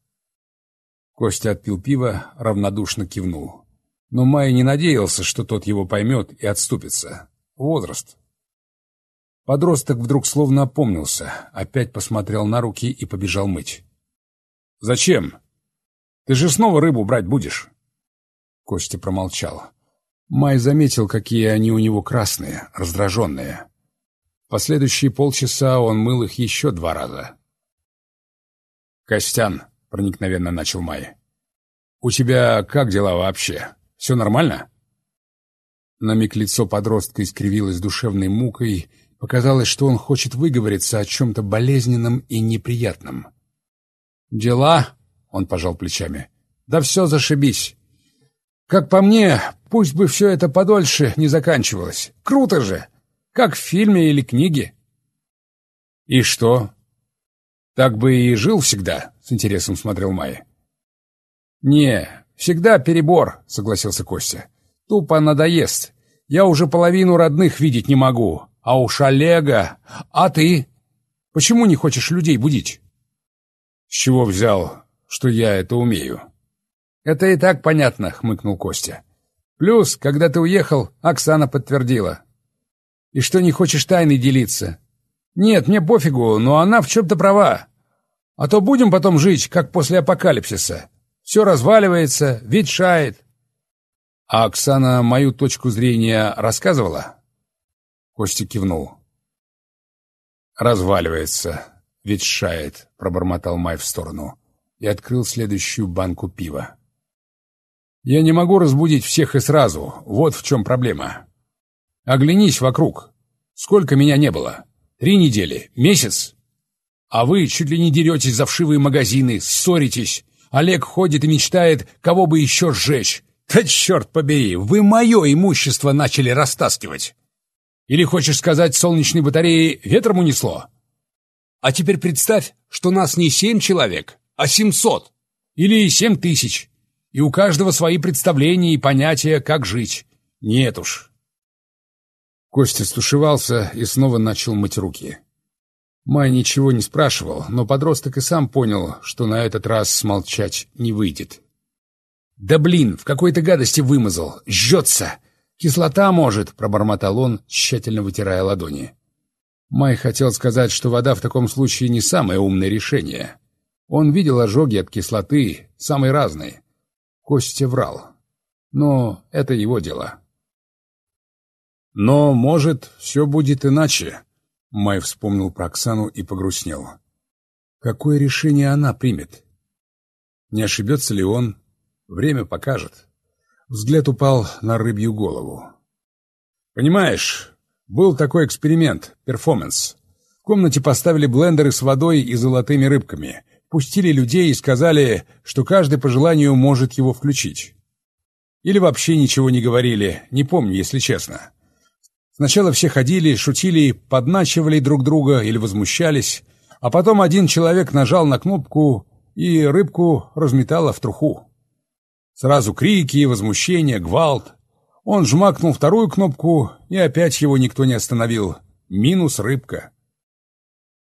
Костя отпил пиво, равнодушно кивнул. Но Майя не надеялся, что тот его поймет и отступится. Возраст. Подросток вдруг словно опомнился, опять посмотрел на руки и побежал мыть. «Зачем? Ты же снова рыбу брать будешь?» Костя промолчал. Май заметил, какие они у него красные, раздраженные. Последующие полчаса он мыл их еще два раза. «Костян», — проникновенно начал Май, — «у тебя как дела вообще?» Все нормально?» На миг лицо подростка искривилось душевной мукой, показалось, что он хочет выговориться о чем-то болезненном и неприятном. «Дела?» — он пожал плечами. «Да все зашибись. Как по мне, пусть бы все это подольше не заканчивалось. Круто же! Как в фильме или книге». «И что?» «Так бы и жил всегда», — с интересом смотрел Майя. «Не, «Всегда перебор», — согласился Костя. «Тупо надоест. Я уже половину родных видеть не могу. А уж Олега... А ты? Почему не хочешь людей будить?» «С чего взял, что я это умею?» «Это и так понятно», — хмыкнул Костя. «Плюс, когда ты уехал, Оксана подтвердила. И что не хочешь тайной делиться. Нет, мне пофигу, но она в чем-то права. А то будем потом жить, как после апокалипсиса. Все разваливается, ветшает. А Оксана мою точку зрения рассказывала? Костя кивнул. «Разваливается, ветшает», — пробормотал Май в сторону и открыл следующую банку пива. «Я не могу разбудить всех и сразу, вот в чем проблема. Оглянись вокруг. Сколько меня не было? Три недели? Месяц? А вы чуть ли не деретесь за вшивые магазины, ссоритесь, Олег ходит и мечтает, кого бы еще сжечь. Да черт побери, вы мое имущество начали растаскивать. Или хочешь сказать, солнечные батареи ветром унесло? А теперь представь, что нас не семь человек, а семьсот. Или семь тысяч. И у каждого свои представления и понятия, как жить. Нет уж. Костя стушевался и снова начал мыть руки. Май ничего не спрашивал, но подросток и сам понял, что на этот раз смолчать не выйдет. «Да блин, в какой-то гадости вымазал! Жжется! Кислота, может!» — пробормотал он, тщательно вытирая ладони. Май хотел сказать, что вода в таком случае не самое умное решение. Он видел ожоги от кислоты, самые разные. Костя врал. Но это его дело. «Но, может, все будет иначе», Май вспомнил про Оксану и погрустнел. Какое решение она примет? Не ошибется ли он? Время покажет. Взгляд упал на рыбью голову. Понимаешь, был такой эксперимент, перформанс. В комнате поставили блендеры с водой и золотыми рыбками, пустили людей и сказали, что каждый по желанию может его включить. Или вообще ничего не говорили, не помню, если честно. Сначала все ходили, шутили, подначивали друг друга или возмущались, а потом один человек нажал на кнопку, и рыбку разметало в труху. Сразу крики, возмущение, гвалт. Он жмакнул вторую кнопку, и опять его никто не остановил. Минус рыбка.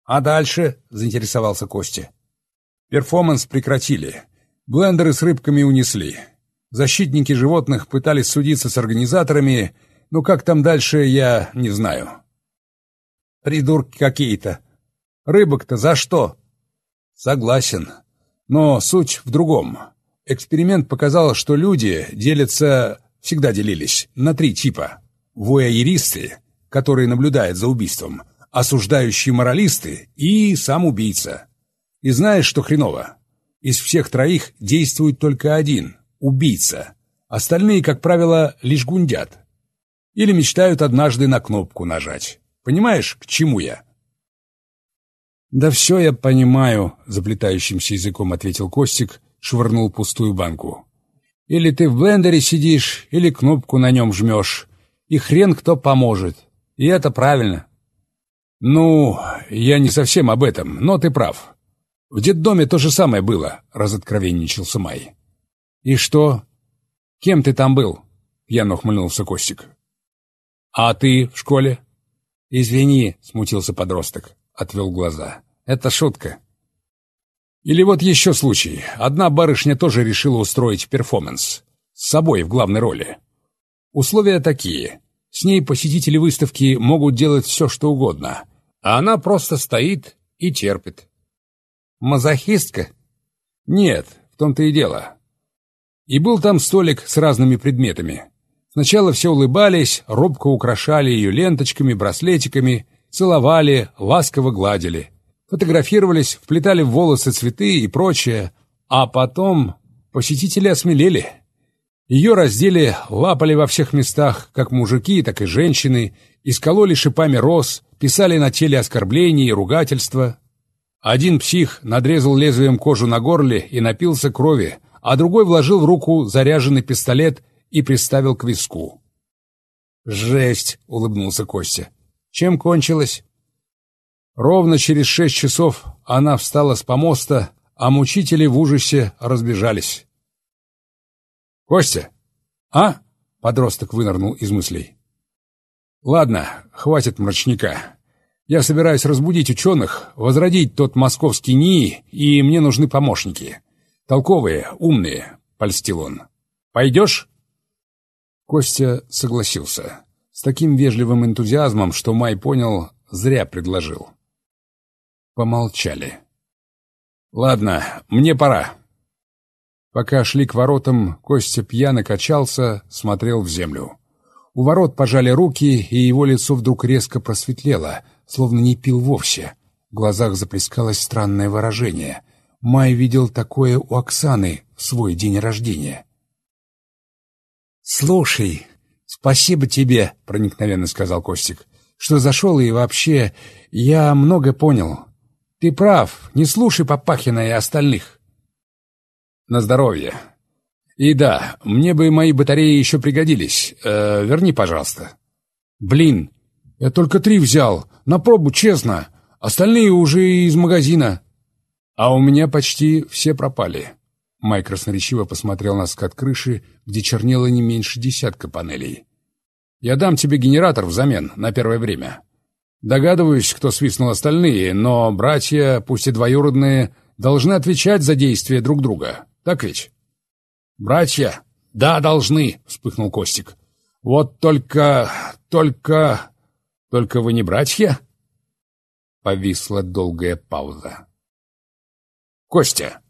«А дальше?» — заинтересовался Костя. Перформанс прекратили. Блендеры с рыбками унесли. Защитники животных пытались судиться с организаторами — ну, как там дальше, я не знаю. Придурки какие-то. Рыбок-то за что? Согласен. Но суть в другом. Эксперимент показал, что люди делятся, всегда делились, на три типа. Вояеристы, которые наблюдают за убийством, осуждающие моралисты и сам убийца. И знаешь, что хреново? Из всех троих действует только один – убийца. Остальные, как правило, лишь гундят. Или мечтают однажды на кнопку нажать. Понимаешь, к чему я? «Да все я понимаю», — заплетающимся языком ответил Костик, швырнул пустую банку. «Или ты в блендере сидишь, или кнопку на нем жмешь, и хрен кто поможет. И это правильно». «Ну, я не совсем об этом, но ты прав. В детдоме то же самое было», — разоткровенничался Май. «И что? Кем ты там был?» — пьяно ухмыльнулся Костик. «А ты в школе?» «Извини», — смутился подросток отвел глаза. «Это шутка». Или вот еще случай. Одна барышня тоже решила устроить перформанс. С собой в главной роли. Условия такие. С ней посетители выставки могут делать все, что угодно. А она просто стоит и терпит. Мазохистка? Нет, в том-то и дело. И был там столик с разными предметами. Сначала все улыбались, робко украшали ее ленточками, браслетиками, целовали, ласково гладили, фотографировались, вплетали в волосы цветы и прочее, а потом посетители осмелели. Ее раздели, лапали во всех местах, как мужики, так и женщины, искололи шипами роз, писали на теле оскорбления и ругательства. Один псих надрезал лезвием кожу на горле и напился крови, а другой вложил в руку заряженный пистолет и приставил к виску. «Жесть!» — улыбнулся Костя. Чем кончилось? Ровно через шесть часов она встала с помоста, а мучители в ужасе разбежались. «Костя!» «А?» — подросток вынырнул из мыслей. «Ладно, хватит мрачника. Я собираюсь разбудить ученых, возродить тот московский НИИ, и мне нужны помощники. Толковые, умные», — польстил он. «Пойдешь?» Костя согласился с таким вежливым энтузиазмом, что Май понял, зря предложил. Помолчали. «Ладно, мне пора». Пока шли к воротам, Костя пьяно качался, смотрел в землю. У ворот пожали руки, и его лицо вдруг резко просветлело, словно не пил вовсе. В глазах заплескалось странное выражение. Май видел такое у Оксаны в свой день рождения. «Слушай», «Спасибо тебе», — проникновенно сказал Костик, — «что зашел и вообще я много понял. Ты прав, не слушай Папахина и остальных». «На здоровье. И да, мне бы мои батареи еще пригодились. Э, верни, пожалуйста». «Блин, я только три взял, на пробу, честно. Остальные уже из магазина». «А у меня почти все пропали». Майк красноречиво посмотрел на скат крыши, где чернело не меньше десятка панелей. «Я дам тебе генератор взамен на первое время. Догадываюсь, кто свистнул остальные, но братья, пусть и двоюродные, должны отвечать за действия друг друга. Так ведь?» «Братья? Да, должны!» — вспыхнул Костик. «Вот только... только... только вы не братья?» Повисла долгая пауза. «Костя!»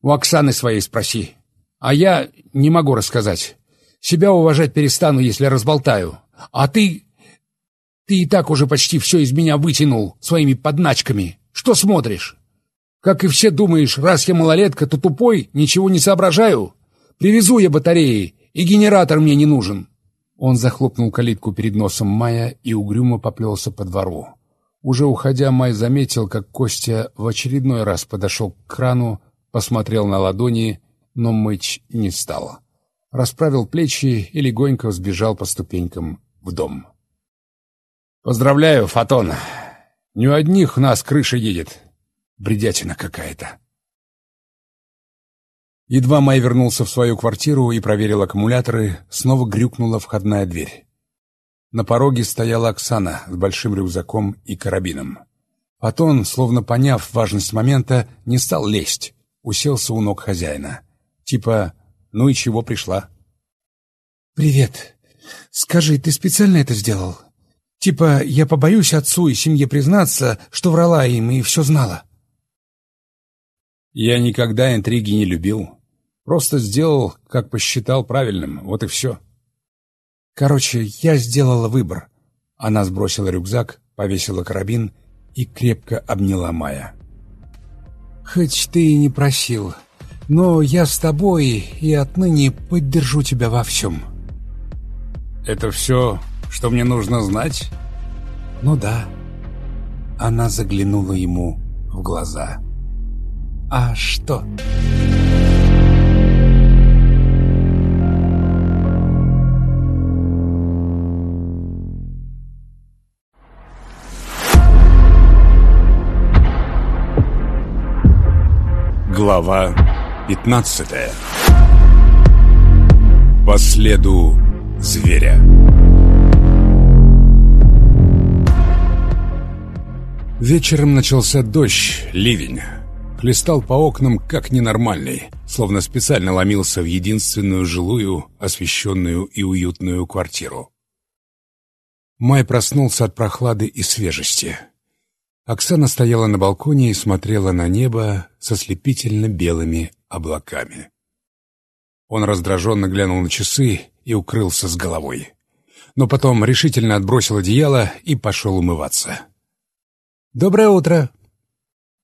У Оксаны своей спроси. А я не могу рассказать. Себя уважать перестану, если разболтаю. А ты... Ты и так уже почти все из меня вытянул своими подначками. Что смотришь? Как и все думаешь, раз я малолетка, то тупой, ничего не соображаю? Привезу я батареи, и генератор мне не нужен. Он захлопнул калитку перед носом Майя и угрюмо поплелся по двору. Уже уходя, Май заметил, как Костя в очередной раз подошел к крану, посмотрел на ладони, но мыть не стал. Расправил плечи и легонько взбежал по ступенькам в дом. «Поздравляю, Фотон! Не у одних нас крыша едет. Бредятина какая-то!» Едва Май вернулся в свою квартиру и проверил аккумуляторы, снова грюкнула входная дверь. На пороге стояла Оксана с большим рюкзаком и карабином. Фотон, словно поняв важность момента, не стал лезть, уселся у ног хозяина. Типа, ну и чего пришла? «Привет. Скажи, ты специально это сделал? Типа, я побоюсь отцу и семье признаться, что врала им и все знала». Я никогда интриги не любил. Просто сделал, как посчитал правильным, вот и все. Короче, я сделала выбор. Она сбросила рюкзак, повесила карабин и крепко обняла Майя. Хоть ты и не просил, но я с тобой и отныне поддержу тебя во всем. Это все, что мне нужно знать? Ну да. Она заглянула ему в глаза. А что? Глава 15 По следу зверя Вечером начался дождь, ливень. Хлестал по окнам, как ненормальный, словно специально ломился в единственную жилую, освещенную и уютную квартиру. Май проснулся от прохлады и свежести. Оксана стояла на балконе и смотрела на небо со слепительно белыми облаками. Он раздраженно глянул на часы и укрылся с головой. Но потом решительно отбросил одеяло и пошел умываться. «Доброе утро!»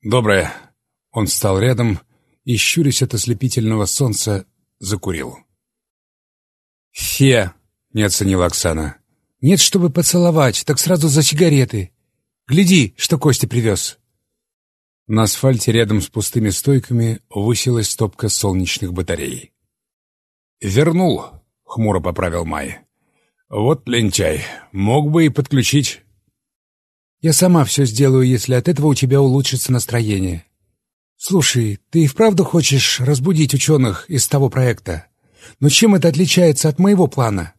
«Доброе!» Он встал рядом и, щурясь от ослепительного солнца, закурил. «Фе!» — не оценила Оксана. «Нет, чтобы поцеловать, так сразу за сигареты. Гляди, что Костя привез!» На асфальте рядом с пустыми стойками высилась стопка солнечных батарей. «Вернул», — хмуро поправил Май. «Вот лентяй, мог бы и подключить». Я сама все сделаю, если от этого у тебя улучшится настроение. Слушай, ты и вправду хочешь разбудить ученых из того проекта? Но чем это отличается от моего плана?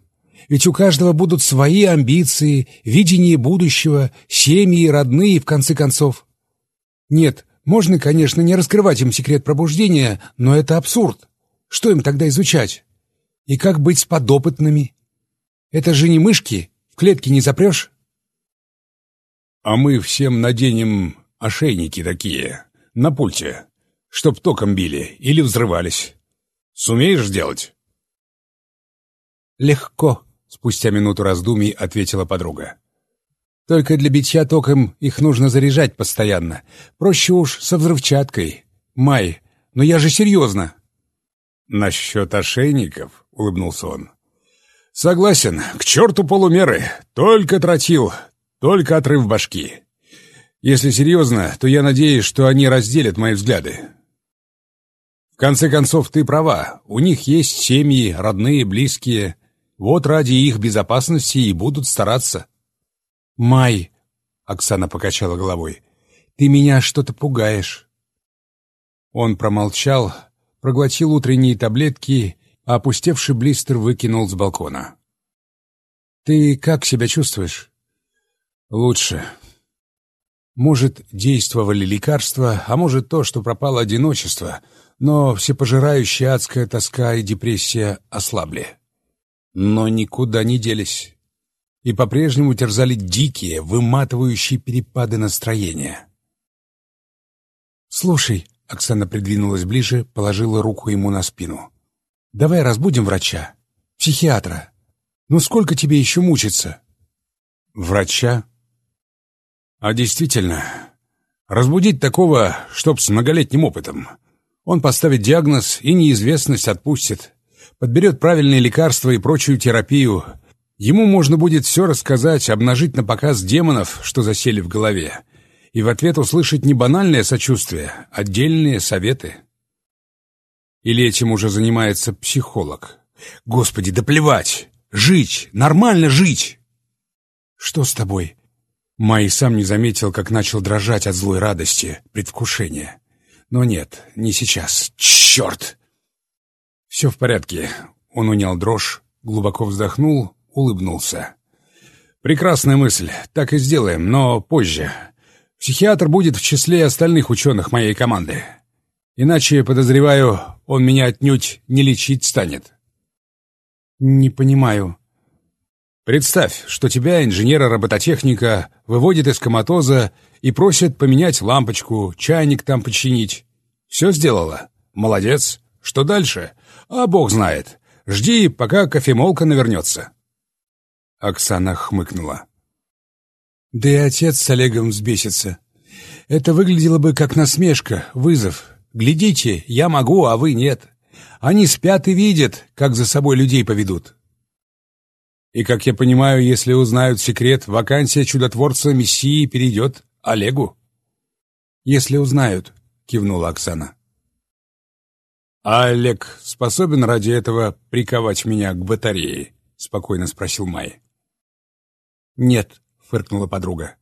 Ведь у каждого будут свои амбиции, видение будущего, семьи, родные, в конце концов. Нет, можно, конечно, не раскрывать им секрет пробуждения, но это абсурд. Что им тогда изучать? И как быть с подопытными? Это же не мышки, в клетке не запрешь. А мы всем наденем ошейники такие, на пульте, чтоб током били или взрывались. Сумеешь сделать?» «Легко», — спустя минуту раздумий ответила подруга. «Только для битья током их нужно заряжать постоянно. Проще уж со взрывчаткой. Май, но я же серьезно». «Насчет ошейников?» — улыбнулся он. «Согласен, к черту полумеры. Только тротил, только отрыв башки. Если серьезно, то я надеюсь, что они разделят мои взгляды. В конце концов, ты права. У них есть семьи, родные, близкие. Вот ради их безопасности и будут стараться. «Май», — Оксана покачала головой, — «ты меня что-то пугаешь». Он промолчал, проглотил утренние таблетки, а опустевший блистер выкинул с балкона. «Ты как себя чувствуешь?» Лучше. Может, действовали лекарства, а может то, что пропало одиночество, но всепожирающая адская тоска и депрессия ослабли. Но никуда не делись. И по-прежнему терзали дикие, выматывающие перепады настроения. «Слушай», — Оксана придвинулась ближе, положила руку ему на спину. «Давай разбудим врача, психиатра. Ну сколько тебе еще мучиться?» «Врача?» А действительно, разбудить такого, чтоб с многолетним опытом. Он поставит диагноз и неизвестность отпустит, подберет правильные лекарства и прочую терапию. Ему можно будет все рассказать, обнажить на показ демонов, что засели в голове, и в ответ услышать не банальное сочувствие, а отдельные советы. Или этим уже занимается психолог. Господи, да плевать! Жить! Нормально жить! Что с тобой? Май сам не заметил, как начал дрожать от злой радости, предвкушения. Но нет, не сейчас. Черт! Все в порядке. Он унял дрожь, глубоко вздохнул, улыбнулся. Прекрасная мысль, так и сделаем, но позже. Психиатр будет в числе остальных ученых моей команды. Иначе, подозреваю, он меня отнюдь не лечить станет. «Не понимаю», Представь, что тебя, инженера-робототехника, выводит из коматоза и просит поменять лампочку, чайник там починить. Все сделала? Молодец. Что дальше? А бог знает. Жди, пока кофемолка навернется. Оксана хмыкнула. Да и отец с Олегом взбесится. Это выглядело бы как насмешка, вызов. Глядите, я могу, а вы нет. Они спят и видят, как за собой людей поведут. И, как я понимаю, если узнают секрет, вакансия чудотворца Мессии перейдет Олегу. «Если узнают», — кивнула Оксана. «А Олег способен ради этого приковать меня к батарее?» — спокойно спросил Май. «Нет», — фыркнула подруга.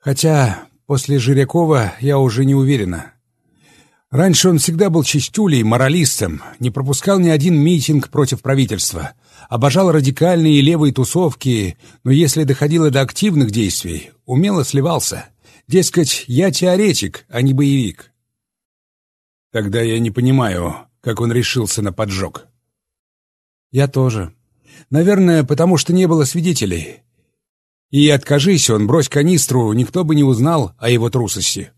«Хотя после Жирякова я уже не уверена. Раньше он всегда был чистюлей, моралистом, не пропускал ни один митинг против правительства, обожал радикальные левые тусовки, но если доходило до активных действий, умело сливался. Дескать, я теоретик, а не боевик». «Тогда я не понимаю, как он решился на поджог. «Я тоже. Наверное, потому что не было свидетелей. И откажись он, брось канистру, никто бы не узнал о его трусости».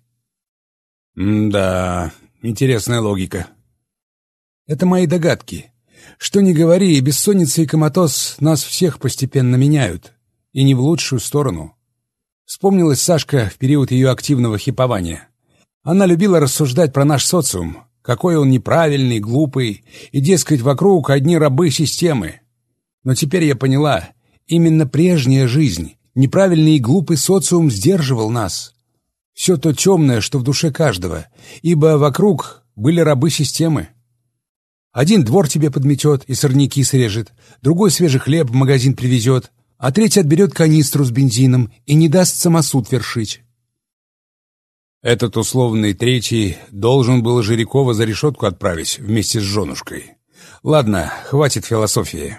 «Да, интересная логика». «Это мои догадки. Что ни говори, бессонница и коматоз нас всех постепенно меняют. И не в лучшую сторону». Вспомнилась Сашка в период ее активного хипования. Она любила рассуждать про наш социум, какой он неправильный, глупый, и, дескать, вокруг одни рабы системы. Но теперь я поняла, именно прежняя жизнь, неправильный и глупый социум сдерживал нас. Все то темное, что в душе каждого, ибо вокруг были рабы системы. Один двор тебе подметет и сорняки срежет, другой свежий хлеб в магазин привезет, а третий отберет канистру с бензином и не даст самосуд вершить. Этот условный третий должен был Жирякова за решетку отправить вместе с женушкой. Ладно, хватит философии.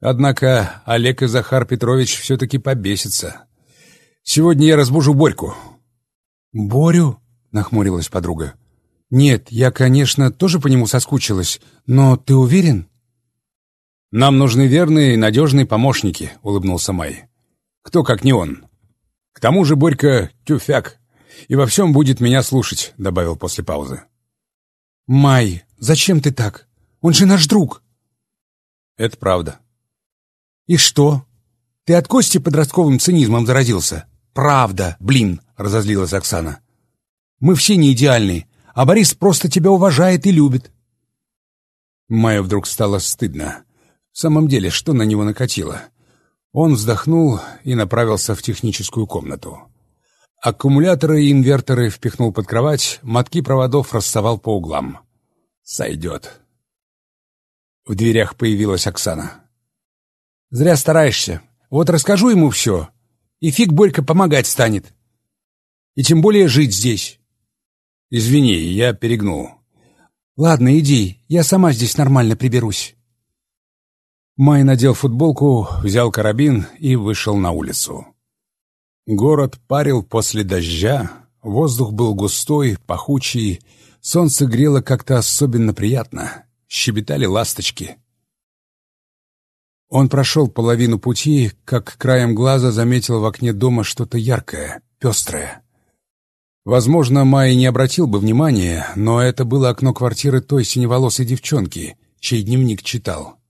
Однако Олег и Захар Петрович все-таки побесятся. Сегодня я разбужу Борьку. «Борю?» — нахмурилась подруга. «Нет, я, конечно, тоже по нему соскучилась, но ты уверен?» «Нам нужны верные и надежные помощники», — улыбнулся Май. «Кто, как не он? К тому же Борька — тюфяк, и во всем будет меня слушать», — добавил после паузы. «Май, зачем ты так? Он же наш друг». «Это правда». «И что? Ты от Кости подростковым цинизмом заразился?» «Правда, блин», — разозлилась Оксана. «Мы все не идеальны, а Борис просто тебя уважает и любит». Майе вдруг стало стыдно. В самом деле, что на него накатило? Он вздохнул и направился в техническую комнату. Аккумуляторы и инверторы впихнул под кровать, мотки проводов рассовал по углам. «Сойдет». В дверях появилась Оксана. «Зря стараешься. Вот расскажу ему все, и фиг Борька помогать станет. И тем более жить здесь». «Извини, я перегнул». «Ладно, иди, я сама здесь нормально приберусь». Май надел футболку, взял карабин и вышел на улицу. Город парил после дождя, воздух был густой, пахучий, солнце грело как-то особенно приятно, щебетали ласточки. Он прошел половину пути, как краем глаза заметил в окне дома что-то яркое, пестрое. Возможно, Майя не обратил бы внимания, но это было окно квартиры той синеволосой девчонки, чей дневник читал.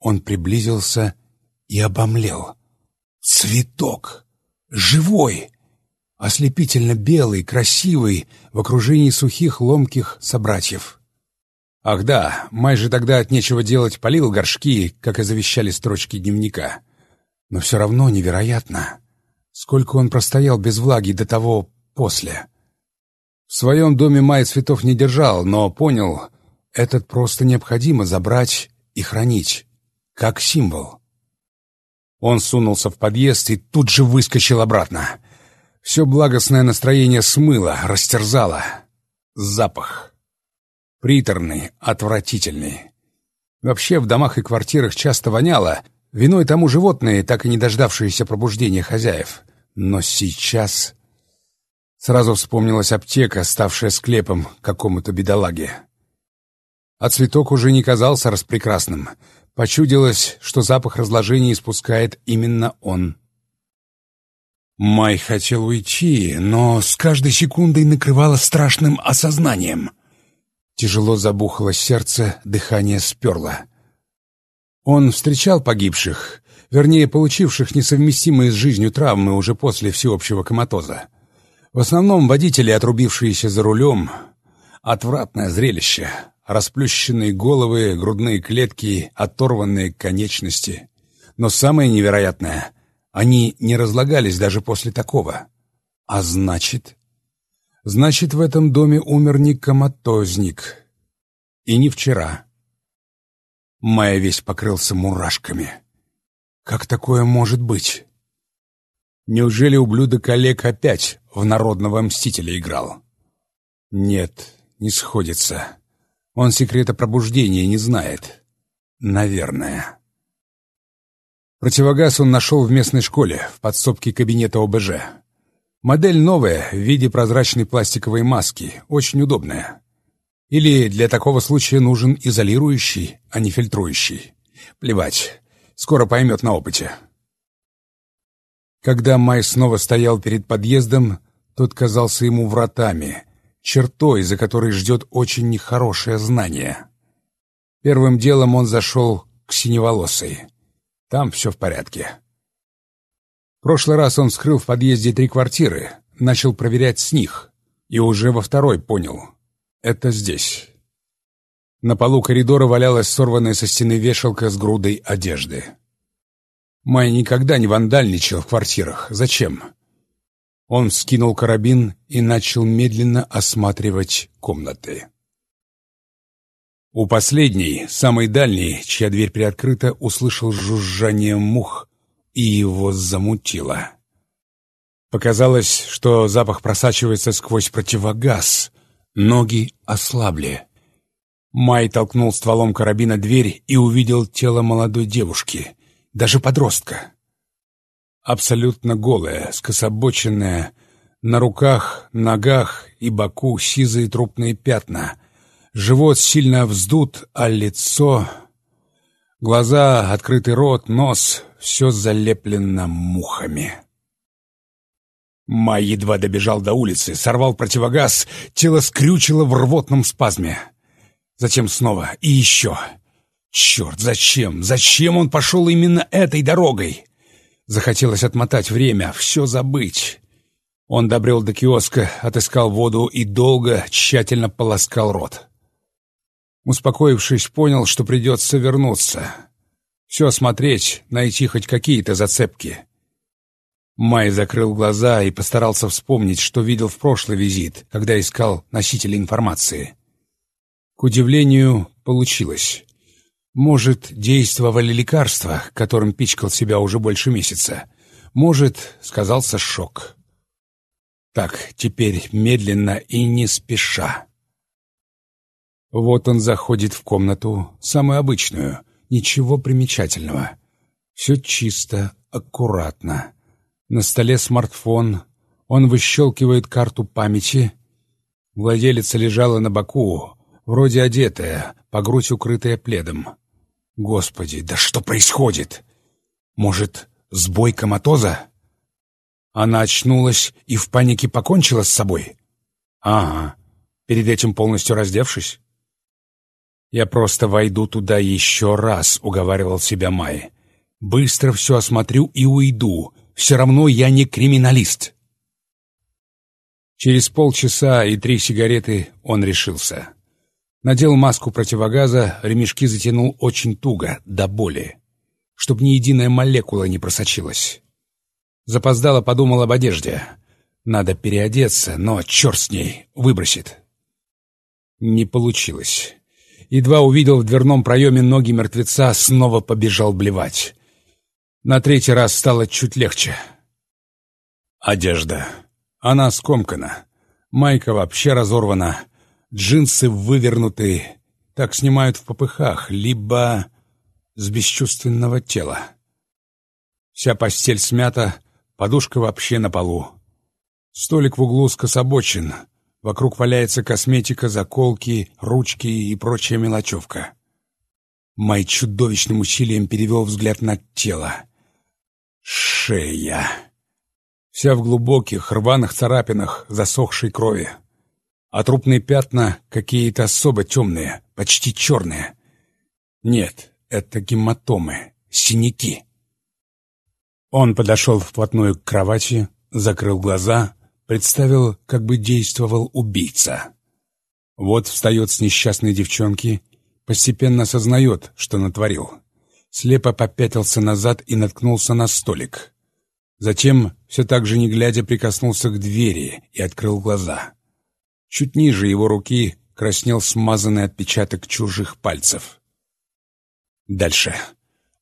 Он приблизился и обомлел. «Цветок!» Живой, ослепительно белый, красивый, в окружении сухих ломких собратьев. Ах да, Май же тогда от нечего делать полил горшки, как и завещали строчки дневника. Но все равно невероятно. Сколько он простоял без влаги до того после. В своем доме Май цветов не держал, но понял, этот просто необходимо забрать и хранить, как символ. Он сунулся в подъезд и тут же выскочил обратно. Все благостное настроение смыло, растерзало. Запах. Приторный, отвратительный. Вообще в домах и квартирах часто воняло, виной тому животные, так и не дождавшиеся пробуждения хозяев. Но сейчас... Сразу вспомнилась аптека, ставшая склепом какому-то бедолаге. А цветок уже не казался распрекрасным — Почудилось, что запах разложения испускает именно он. Май хотел уйти, но с каждой секундой накрывало страшным осознанием. Тяжело забухало сердце, дыхание сперло. Он встречал погибших, вернее, получивших несовместимые с жизнью травмы уже после всеобщего коматоза. В основном водители, отрубившиеся за рулем. Отвратное зрелище. Расплющенные головы, грудные клетки, оторванные конечности. Но самое невероятное — они не разлагались даже после такого. А значит... Значит, в этом доме умер не коматозник. И не вчера. Майя весь покрылся мурашками. Как такое может быть? Неужели ублюдок Олег опять в народного мстителя играл? Нет, не сходится. Он секрета пробуждения не знает. Наверное. Противогаз он нашел в местной школе, в подсобке кабинета ОБЖ. Модель новая, в виде прозрачной пластиковой маски, очень удобная. Или для такого случая нужен изолирующий, а не фильтрующий. Плевать, скоро поймет на опыте. Когда Май снова стоял перед подъездом, тот казался ему вратами, чертой, за которой ждет очень нехорошее знание. Первым делом он зашел к синеволосой. Там все в порядке прошлый раз он вскрыл в подъезде три квартиры, начал проверять с них, и уже во второй понял — это здесь. На полу коридора валялась сорванная со стены вешалка с грудой одежды. Май никогда не вандальничал в квартирах. Зачем? Он скинул карабин и начал медленно осматривать комнаты. У последней, самой дальней, чья дверь приоткрыта, услышал жужжание мух, и его замутило. Показалось, что запах просачивается сквозь противогаз. Ноги ослабли. Май толкнул стволом карабина дверь и увидел тело молодой девушки, даже подростка. Абсолютно голая, скособоченная, на руках, ногах и боку сизые трупные пятна. Живот сильно вздут, а лицо... Глаза, открытый рот, нос все залеплено мухами. Май едва добежал до улицы, сорвал противогаз, тело скрючило в рвотном спазме. Затем снова и еще. Черт, зачем? Зачем он пошел именно этой дорогой? Захотелось отмотать время, все забыть. Он добрел до киоска, отыскал воду и долго, тщательно полоскал рот. Успокоившись, понял, что придется вернуться. Все осмотреть, найти хоть какие-то зацепки. Май закрыл глаза и постарался вспомнить, что видел в прошлый визит, когда искал носителя информации. К удивлению, получилось. Может, действовали лекарства, которым пичкал себя уже больше месяца. Может, сказался шок. Так, теперь медленно и не спеша. Вот он заходит в комнату, самую обычную — Ничего примечательного. Все чисто, аккуратно. На столе смартфон. Он выщелкивает карту памяти. Владелица лежала на боку, вроде одетая, по грудь укрытая пледом. Господи, да что происходит? Может, сбой коматоза? Она очнулась и в панике покончила с собой? Ага, перед этим полностью раздевшись? «Я просто войду туда еще раз», — уговаривал себя Май. «Быстро все осмотрю и уйду. Все равно я не криминалист». Через полчаса и три сигареты он решился. Надел маску противогаза, ремешки затянул очень туго, до боли, чтобы ни единая молекула не просочилась. Запоздало подумал об одежде. Надо переодеться, но черт с ней, выбросит. Не получилось едва увидел в дверном проеме ноги мертвеца, снова побежал блевать. На третий раз стало чуть легче. Одежда. Она скомкана. Майка вообще разорвана. Джинсы вывернуты. Так снимают в попыхах, либо с бесчувственного тела. Вся постель смята, подушка вообще на полу. Столик в углу скособочен — Вокруг валяется косметика, заколки, ручки и прочая мелочевка. Май чудовищным усилием перевел взгляд на тело. Шея. Вся в глубоких, рваных царапинах засохшей крови. А трупные пятна какие-то особо темные, почти черные. Нет, это гематомы, синяки. Он подошел вплотную к кровати, закрыл глаза, представил, как бы действовал убийца. Вот встает с несчастной девчонки, постепенно осознает, что натворил. Слепо попятился назад и наткнулся на столик. Затем, все так же не глядя, прикоснулся к двери и открыл глаза. Чуть ниже его руки краснел смазанный отпечаток чужих пальцев. Дальше.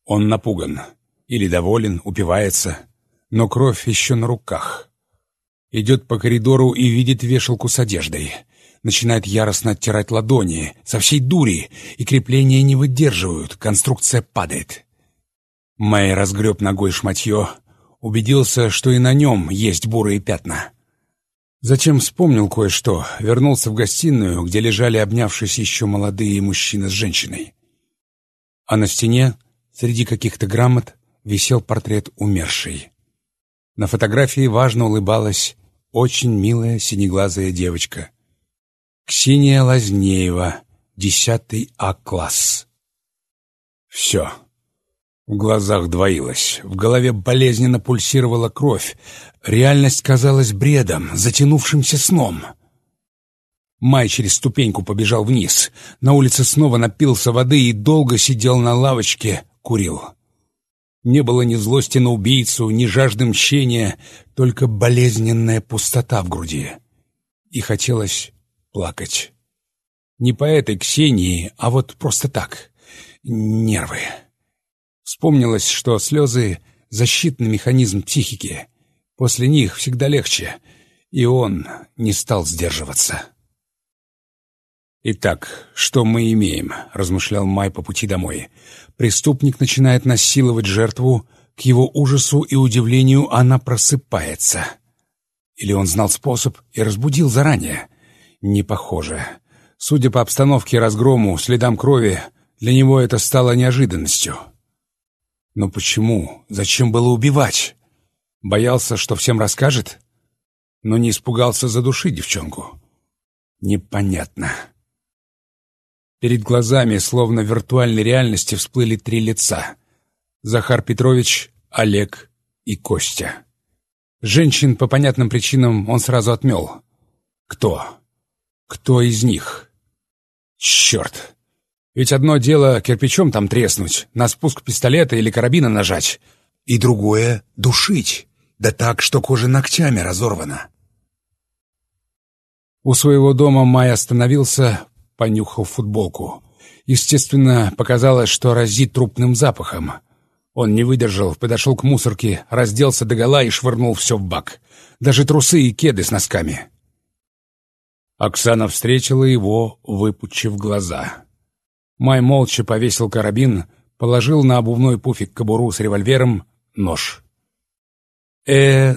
Он напуган. Или доволен, упивается. Но кровь еще на руках. Идет по коридору и видит вешалку с одеждой. Начинает яростно оттирать ладони, со всей дури, и крепления не выдерживают, конструкция падает. Мэй разгреб ногой шматье, убедился, что и на нем есть бурые пятна. Затем вспомнил кое-что, вернулся в гостиную, где лежали обнявшись еще молодые мужчина с женщиной. А на стене, среди каких-то грамот, висел портрет умершей. На фотографии важно улыбалась очень милая синеглазая девочка. Ксения Лазнеева, десятый А-класс. Все. В глазах двоилось, в голове болезненно пульсировала кровь. Реальность казалась бредом, затянувшимся сном. Май через ступеньку побежал вниз. На улице снова напился воды и долго сидел на лавочке, курил. Не было ни злости на убийцу, ни жажды мщения, только болезненная пустота в груди. И хотелось плакать. Не по этой Ксении, а вот просто так. Нервы. Вспомнилось, что слезы — защитный механизм психики. После них всегда легче, и он не стал сдерживаться. «Итак, что мы имеем?» — размышлял Май по пути домой. «Преступник начинает насиловать жертву, к его ужасу и удивлению она просыпается. Или он знал способ и разбудил заранее? Не похоже. Судя по обстановке и разгрому, следам крови, для него это стало неожиданностью». Но почему? Зачем было убивать? Боялся, что всем расскажет? Но не испугался задушить девчонку? Непонятно. Перед глазами, словно в виртуальной реальности, всплыли три лица. Захар Петрович, Олег и Костя. Женщин по понятным причинам он сразу отмел. Кто? Кто из них? Черт! Ведь одно дело кирпичом там треснуть, на спуск пистолета или карабина нажать, и другое — душить, да так, что кожа ногтями разорвана. У своего дома Май остановился, понюхал футболку. Естественно, показалось, что разит трупным запахом. Он не выдержал, подошел к мусорке, разделся догола и швырнул все в бак. Даже трусы и кеды с носками. Оксана встретила его, выпучив глаза. Май молча повесил карабин, положил на обувной пуфик кобуру с револьвером нож. э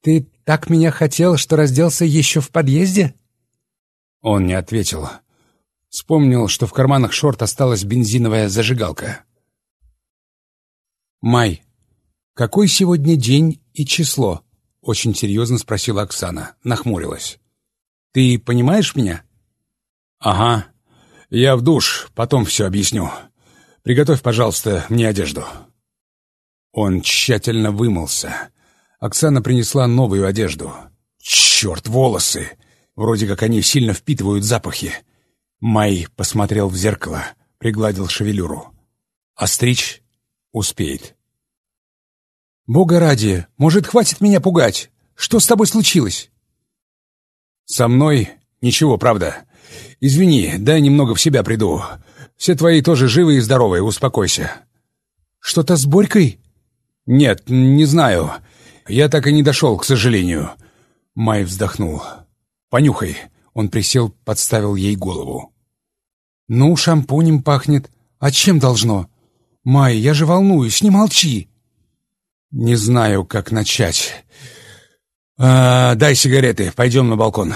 ты так меня хотел, что разделся еще в подъезде?» Он не ответил. Вспомнил, что в карманах шорт осталась бензиновая зажигалка. «Май, какой сегодня день и число?» — очень серьезно спросила Оксана, нахмурилась. «Ты понимаешь меня?» «Ага», «Я в душ, потом все объясню. Приготовь, пожалуйста, мне одежду». Он тщательно вымылся. Оксана принесла новую одежду. «Черт, волосы! Вроде как они сильно впитывают запахи». Май посмотрел в зеркало, пригладил шевелюру. «Остричь успеет». «Бога ради, может, хватит меня пугать? Что с тобой случилось?» «Со мной ничего, правда. «Извини, дай немного в себя приду. Все твои тоже живы и здоровы, успокойся». «Что-то с Борькой?» «Нет, не знаю. Я так и не дошел, к сожалению». Май вздохнул. «Понюхай». Он присел, подставил ей голову. «Ну, шампунем пахнет. А чем должно? Май, я же волнуюсь, не молчи». «Не знаю, как начать. А, дай сигареты, пойдем на балкон».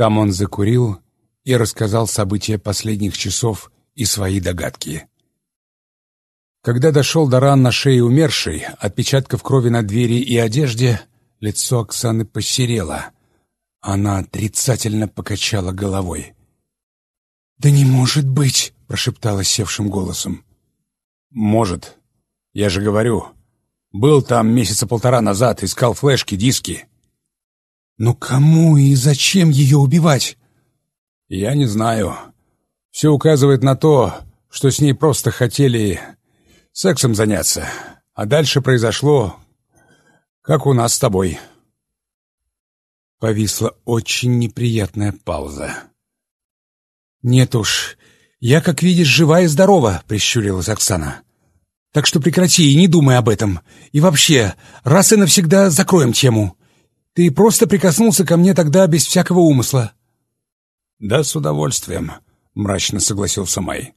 Там он закурил и рассказал события последних часов и свои догадки. Когда дошел до ран на шее умершей, отпечатков крови на двери и одежде, лицо Оксаны посерело. Она отрицательно покачала головой. «Да не может быть!» — прошептала севшим голосом. «Может. Я же говорю. Был там месяца полтора назад, искал флешки, диски». «Но кому и зачем ее убивать?» «Я не знаю. Все указывает на то, что с ней просто хотели сексом заняться. А дальше произошло, как у нас с тобой». Повисла очень неприятная пауза. «Нет уж, я, как видишь, жива и здорова», — прищурилась Оксана. «Так что прекрати и не думай об этом. И вообще, раз и навсегда закроем тему. Ты просто прикоснулся ко мне тогда без всякого умысла». «Да, с удовольствием», — мрачно согласился Май.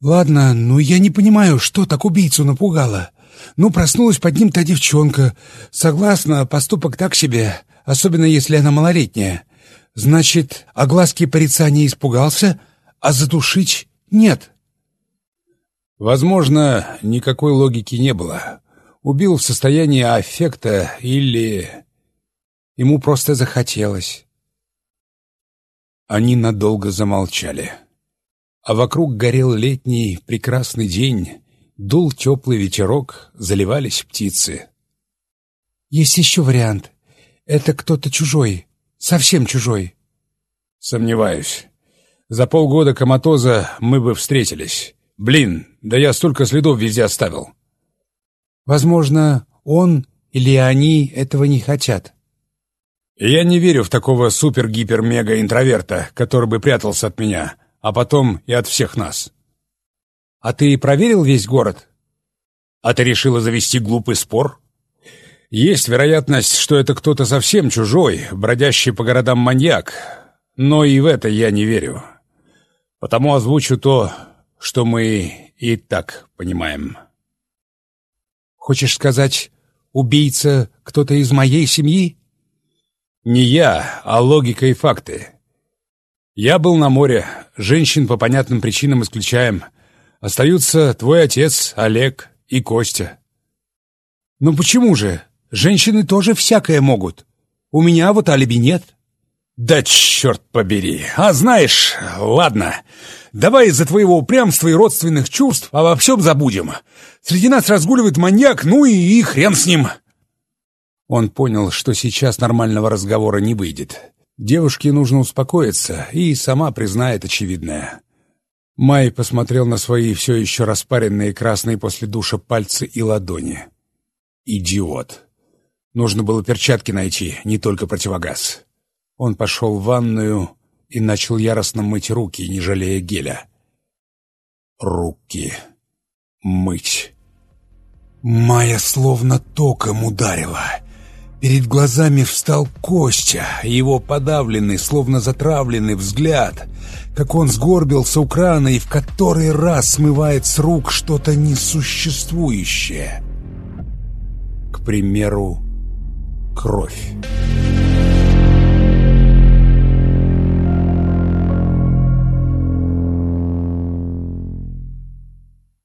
«Ладно, ну я не понимаю, что так убийцу напугало. Ну, проснулась под ним та девчонка. Согласна, поступок так себе, особенно если она малолетняя. Значит, огласки порицания испугался, а задушить нет». Возможно, никакой логики не было. Убил в состоянии аффекта или... Ему просто захотелось. Они надолго замолчали. А вокруг горел летний прекрасный день, дул теплый ветерок, заливались птицы. «Есть еще вариант. Это кто-то чужой, совсем чужой». «Сомневаюсь. За полгода коматоза мы бы встретились. Блин, да я столько следов везде оставил». «Возможно, он или они этого не хотят». Я не верю в такого супер-гипер-мега-интроверта, который бы прятался от меня, а потом и от всех нас. А ты проверил весь город? А ты решила завести глупый спор? Есть вероятность, что это кто-то совсем чужой, бродящий по городам маньяк, но и в это я не верю. Потому озвучу то, что мы и так понимаем. Хочешь сказать, убийца кто-то из моей семьи? Не я, а логика и факты. Я был на море, женщин по понятным причинам исключаем. Остаются твой отец, Олег и Костя. Ну почему же? Женщины тоже всякое могут. У меня вот алиби нет. Да черт побери. А знаешь, ладно, давай из-за твоего упрямства и родственных чувств обо всем забудем. Среди нас разгуливает маньяк, ну и, и хрен с ним. Он понял, что сейчас нормального разговора не выйдет. Девушке нужно успокоиться и сама признает очевидное. Май посмотрел на свои все еще распаренные красные после душа пальцы и ладони. «Идиот! Нужно было перчатки найти, не только противогаз». Он пошел в ванную и начал яростно мыть руки, не жалея геля. Руки. Мыть. Майя словно током ударила. Перед глазами встал Костя, его подавленный, словно затравленный взгляд, как он сгорбился у крана и в который раз смывает с рук что-то несуществующее. К примеру, кровь.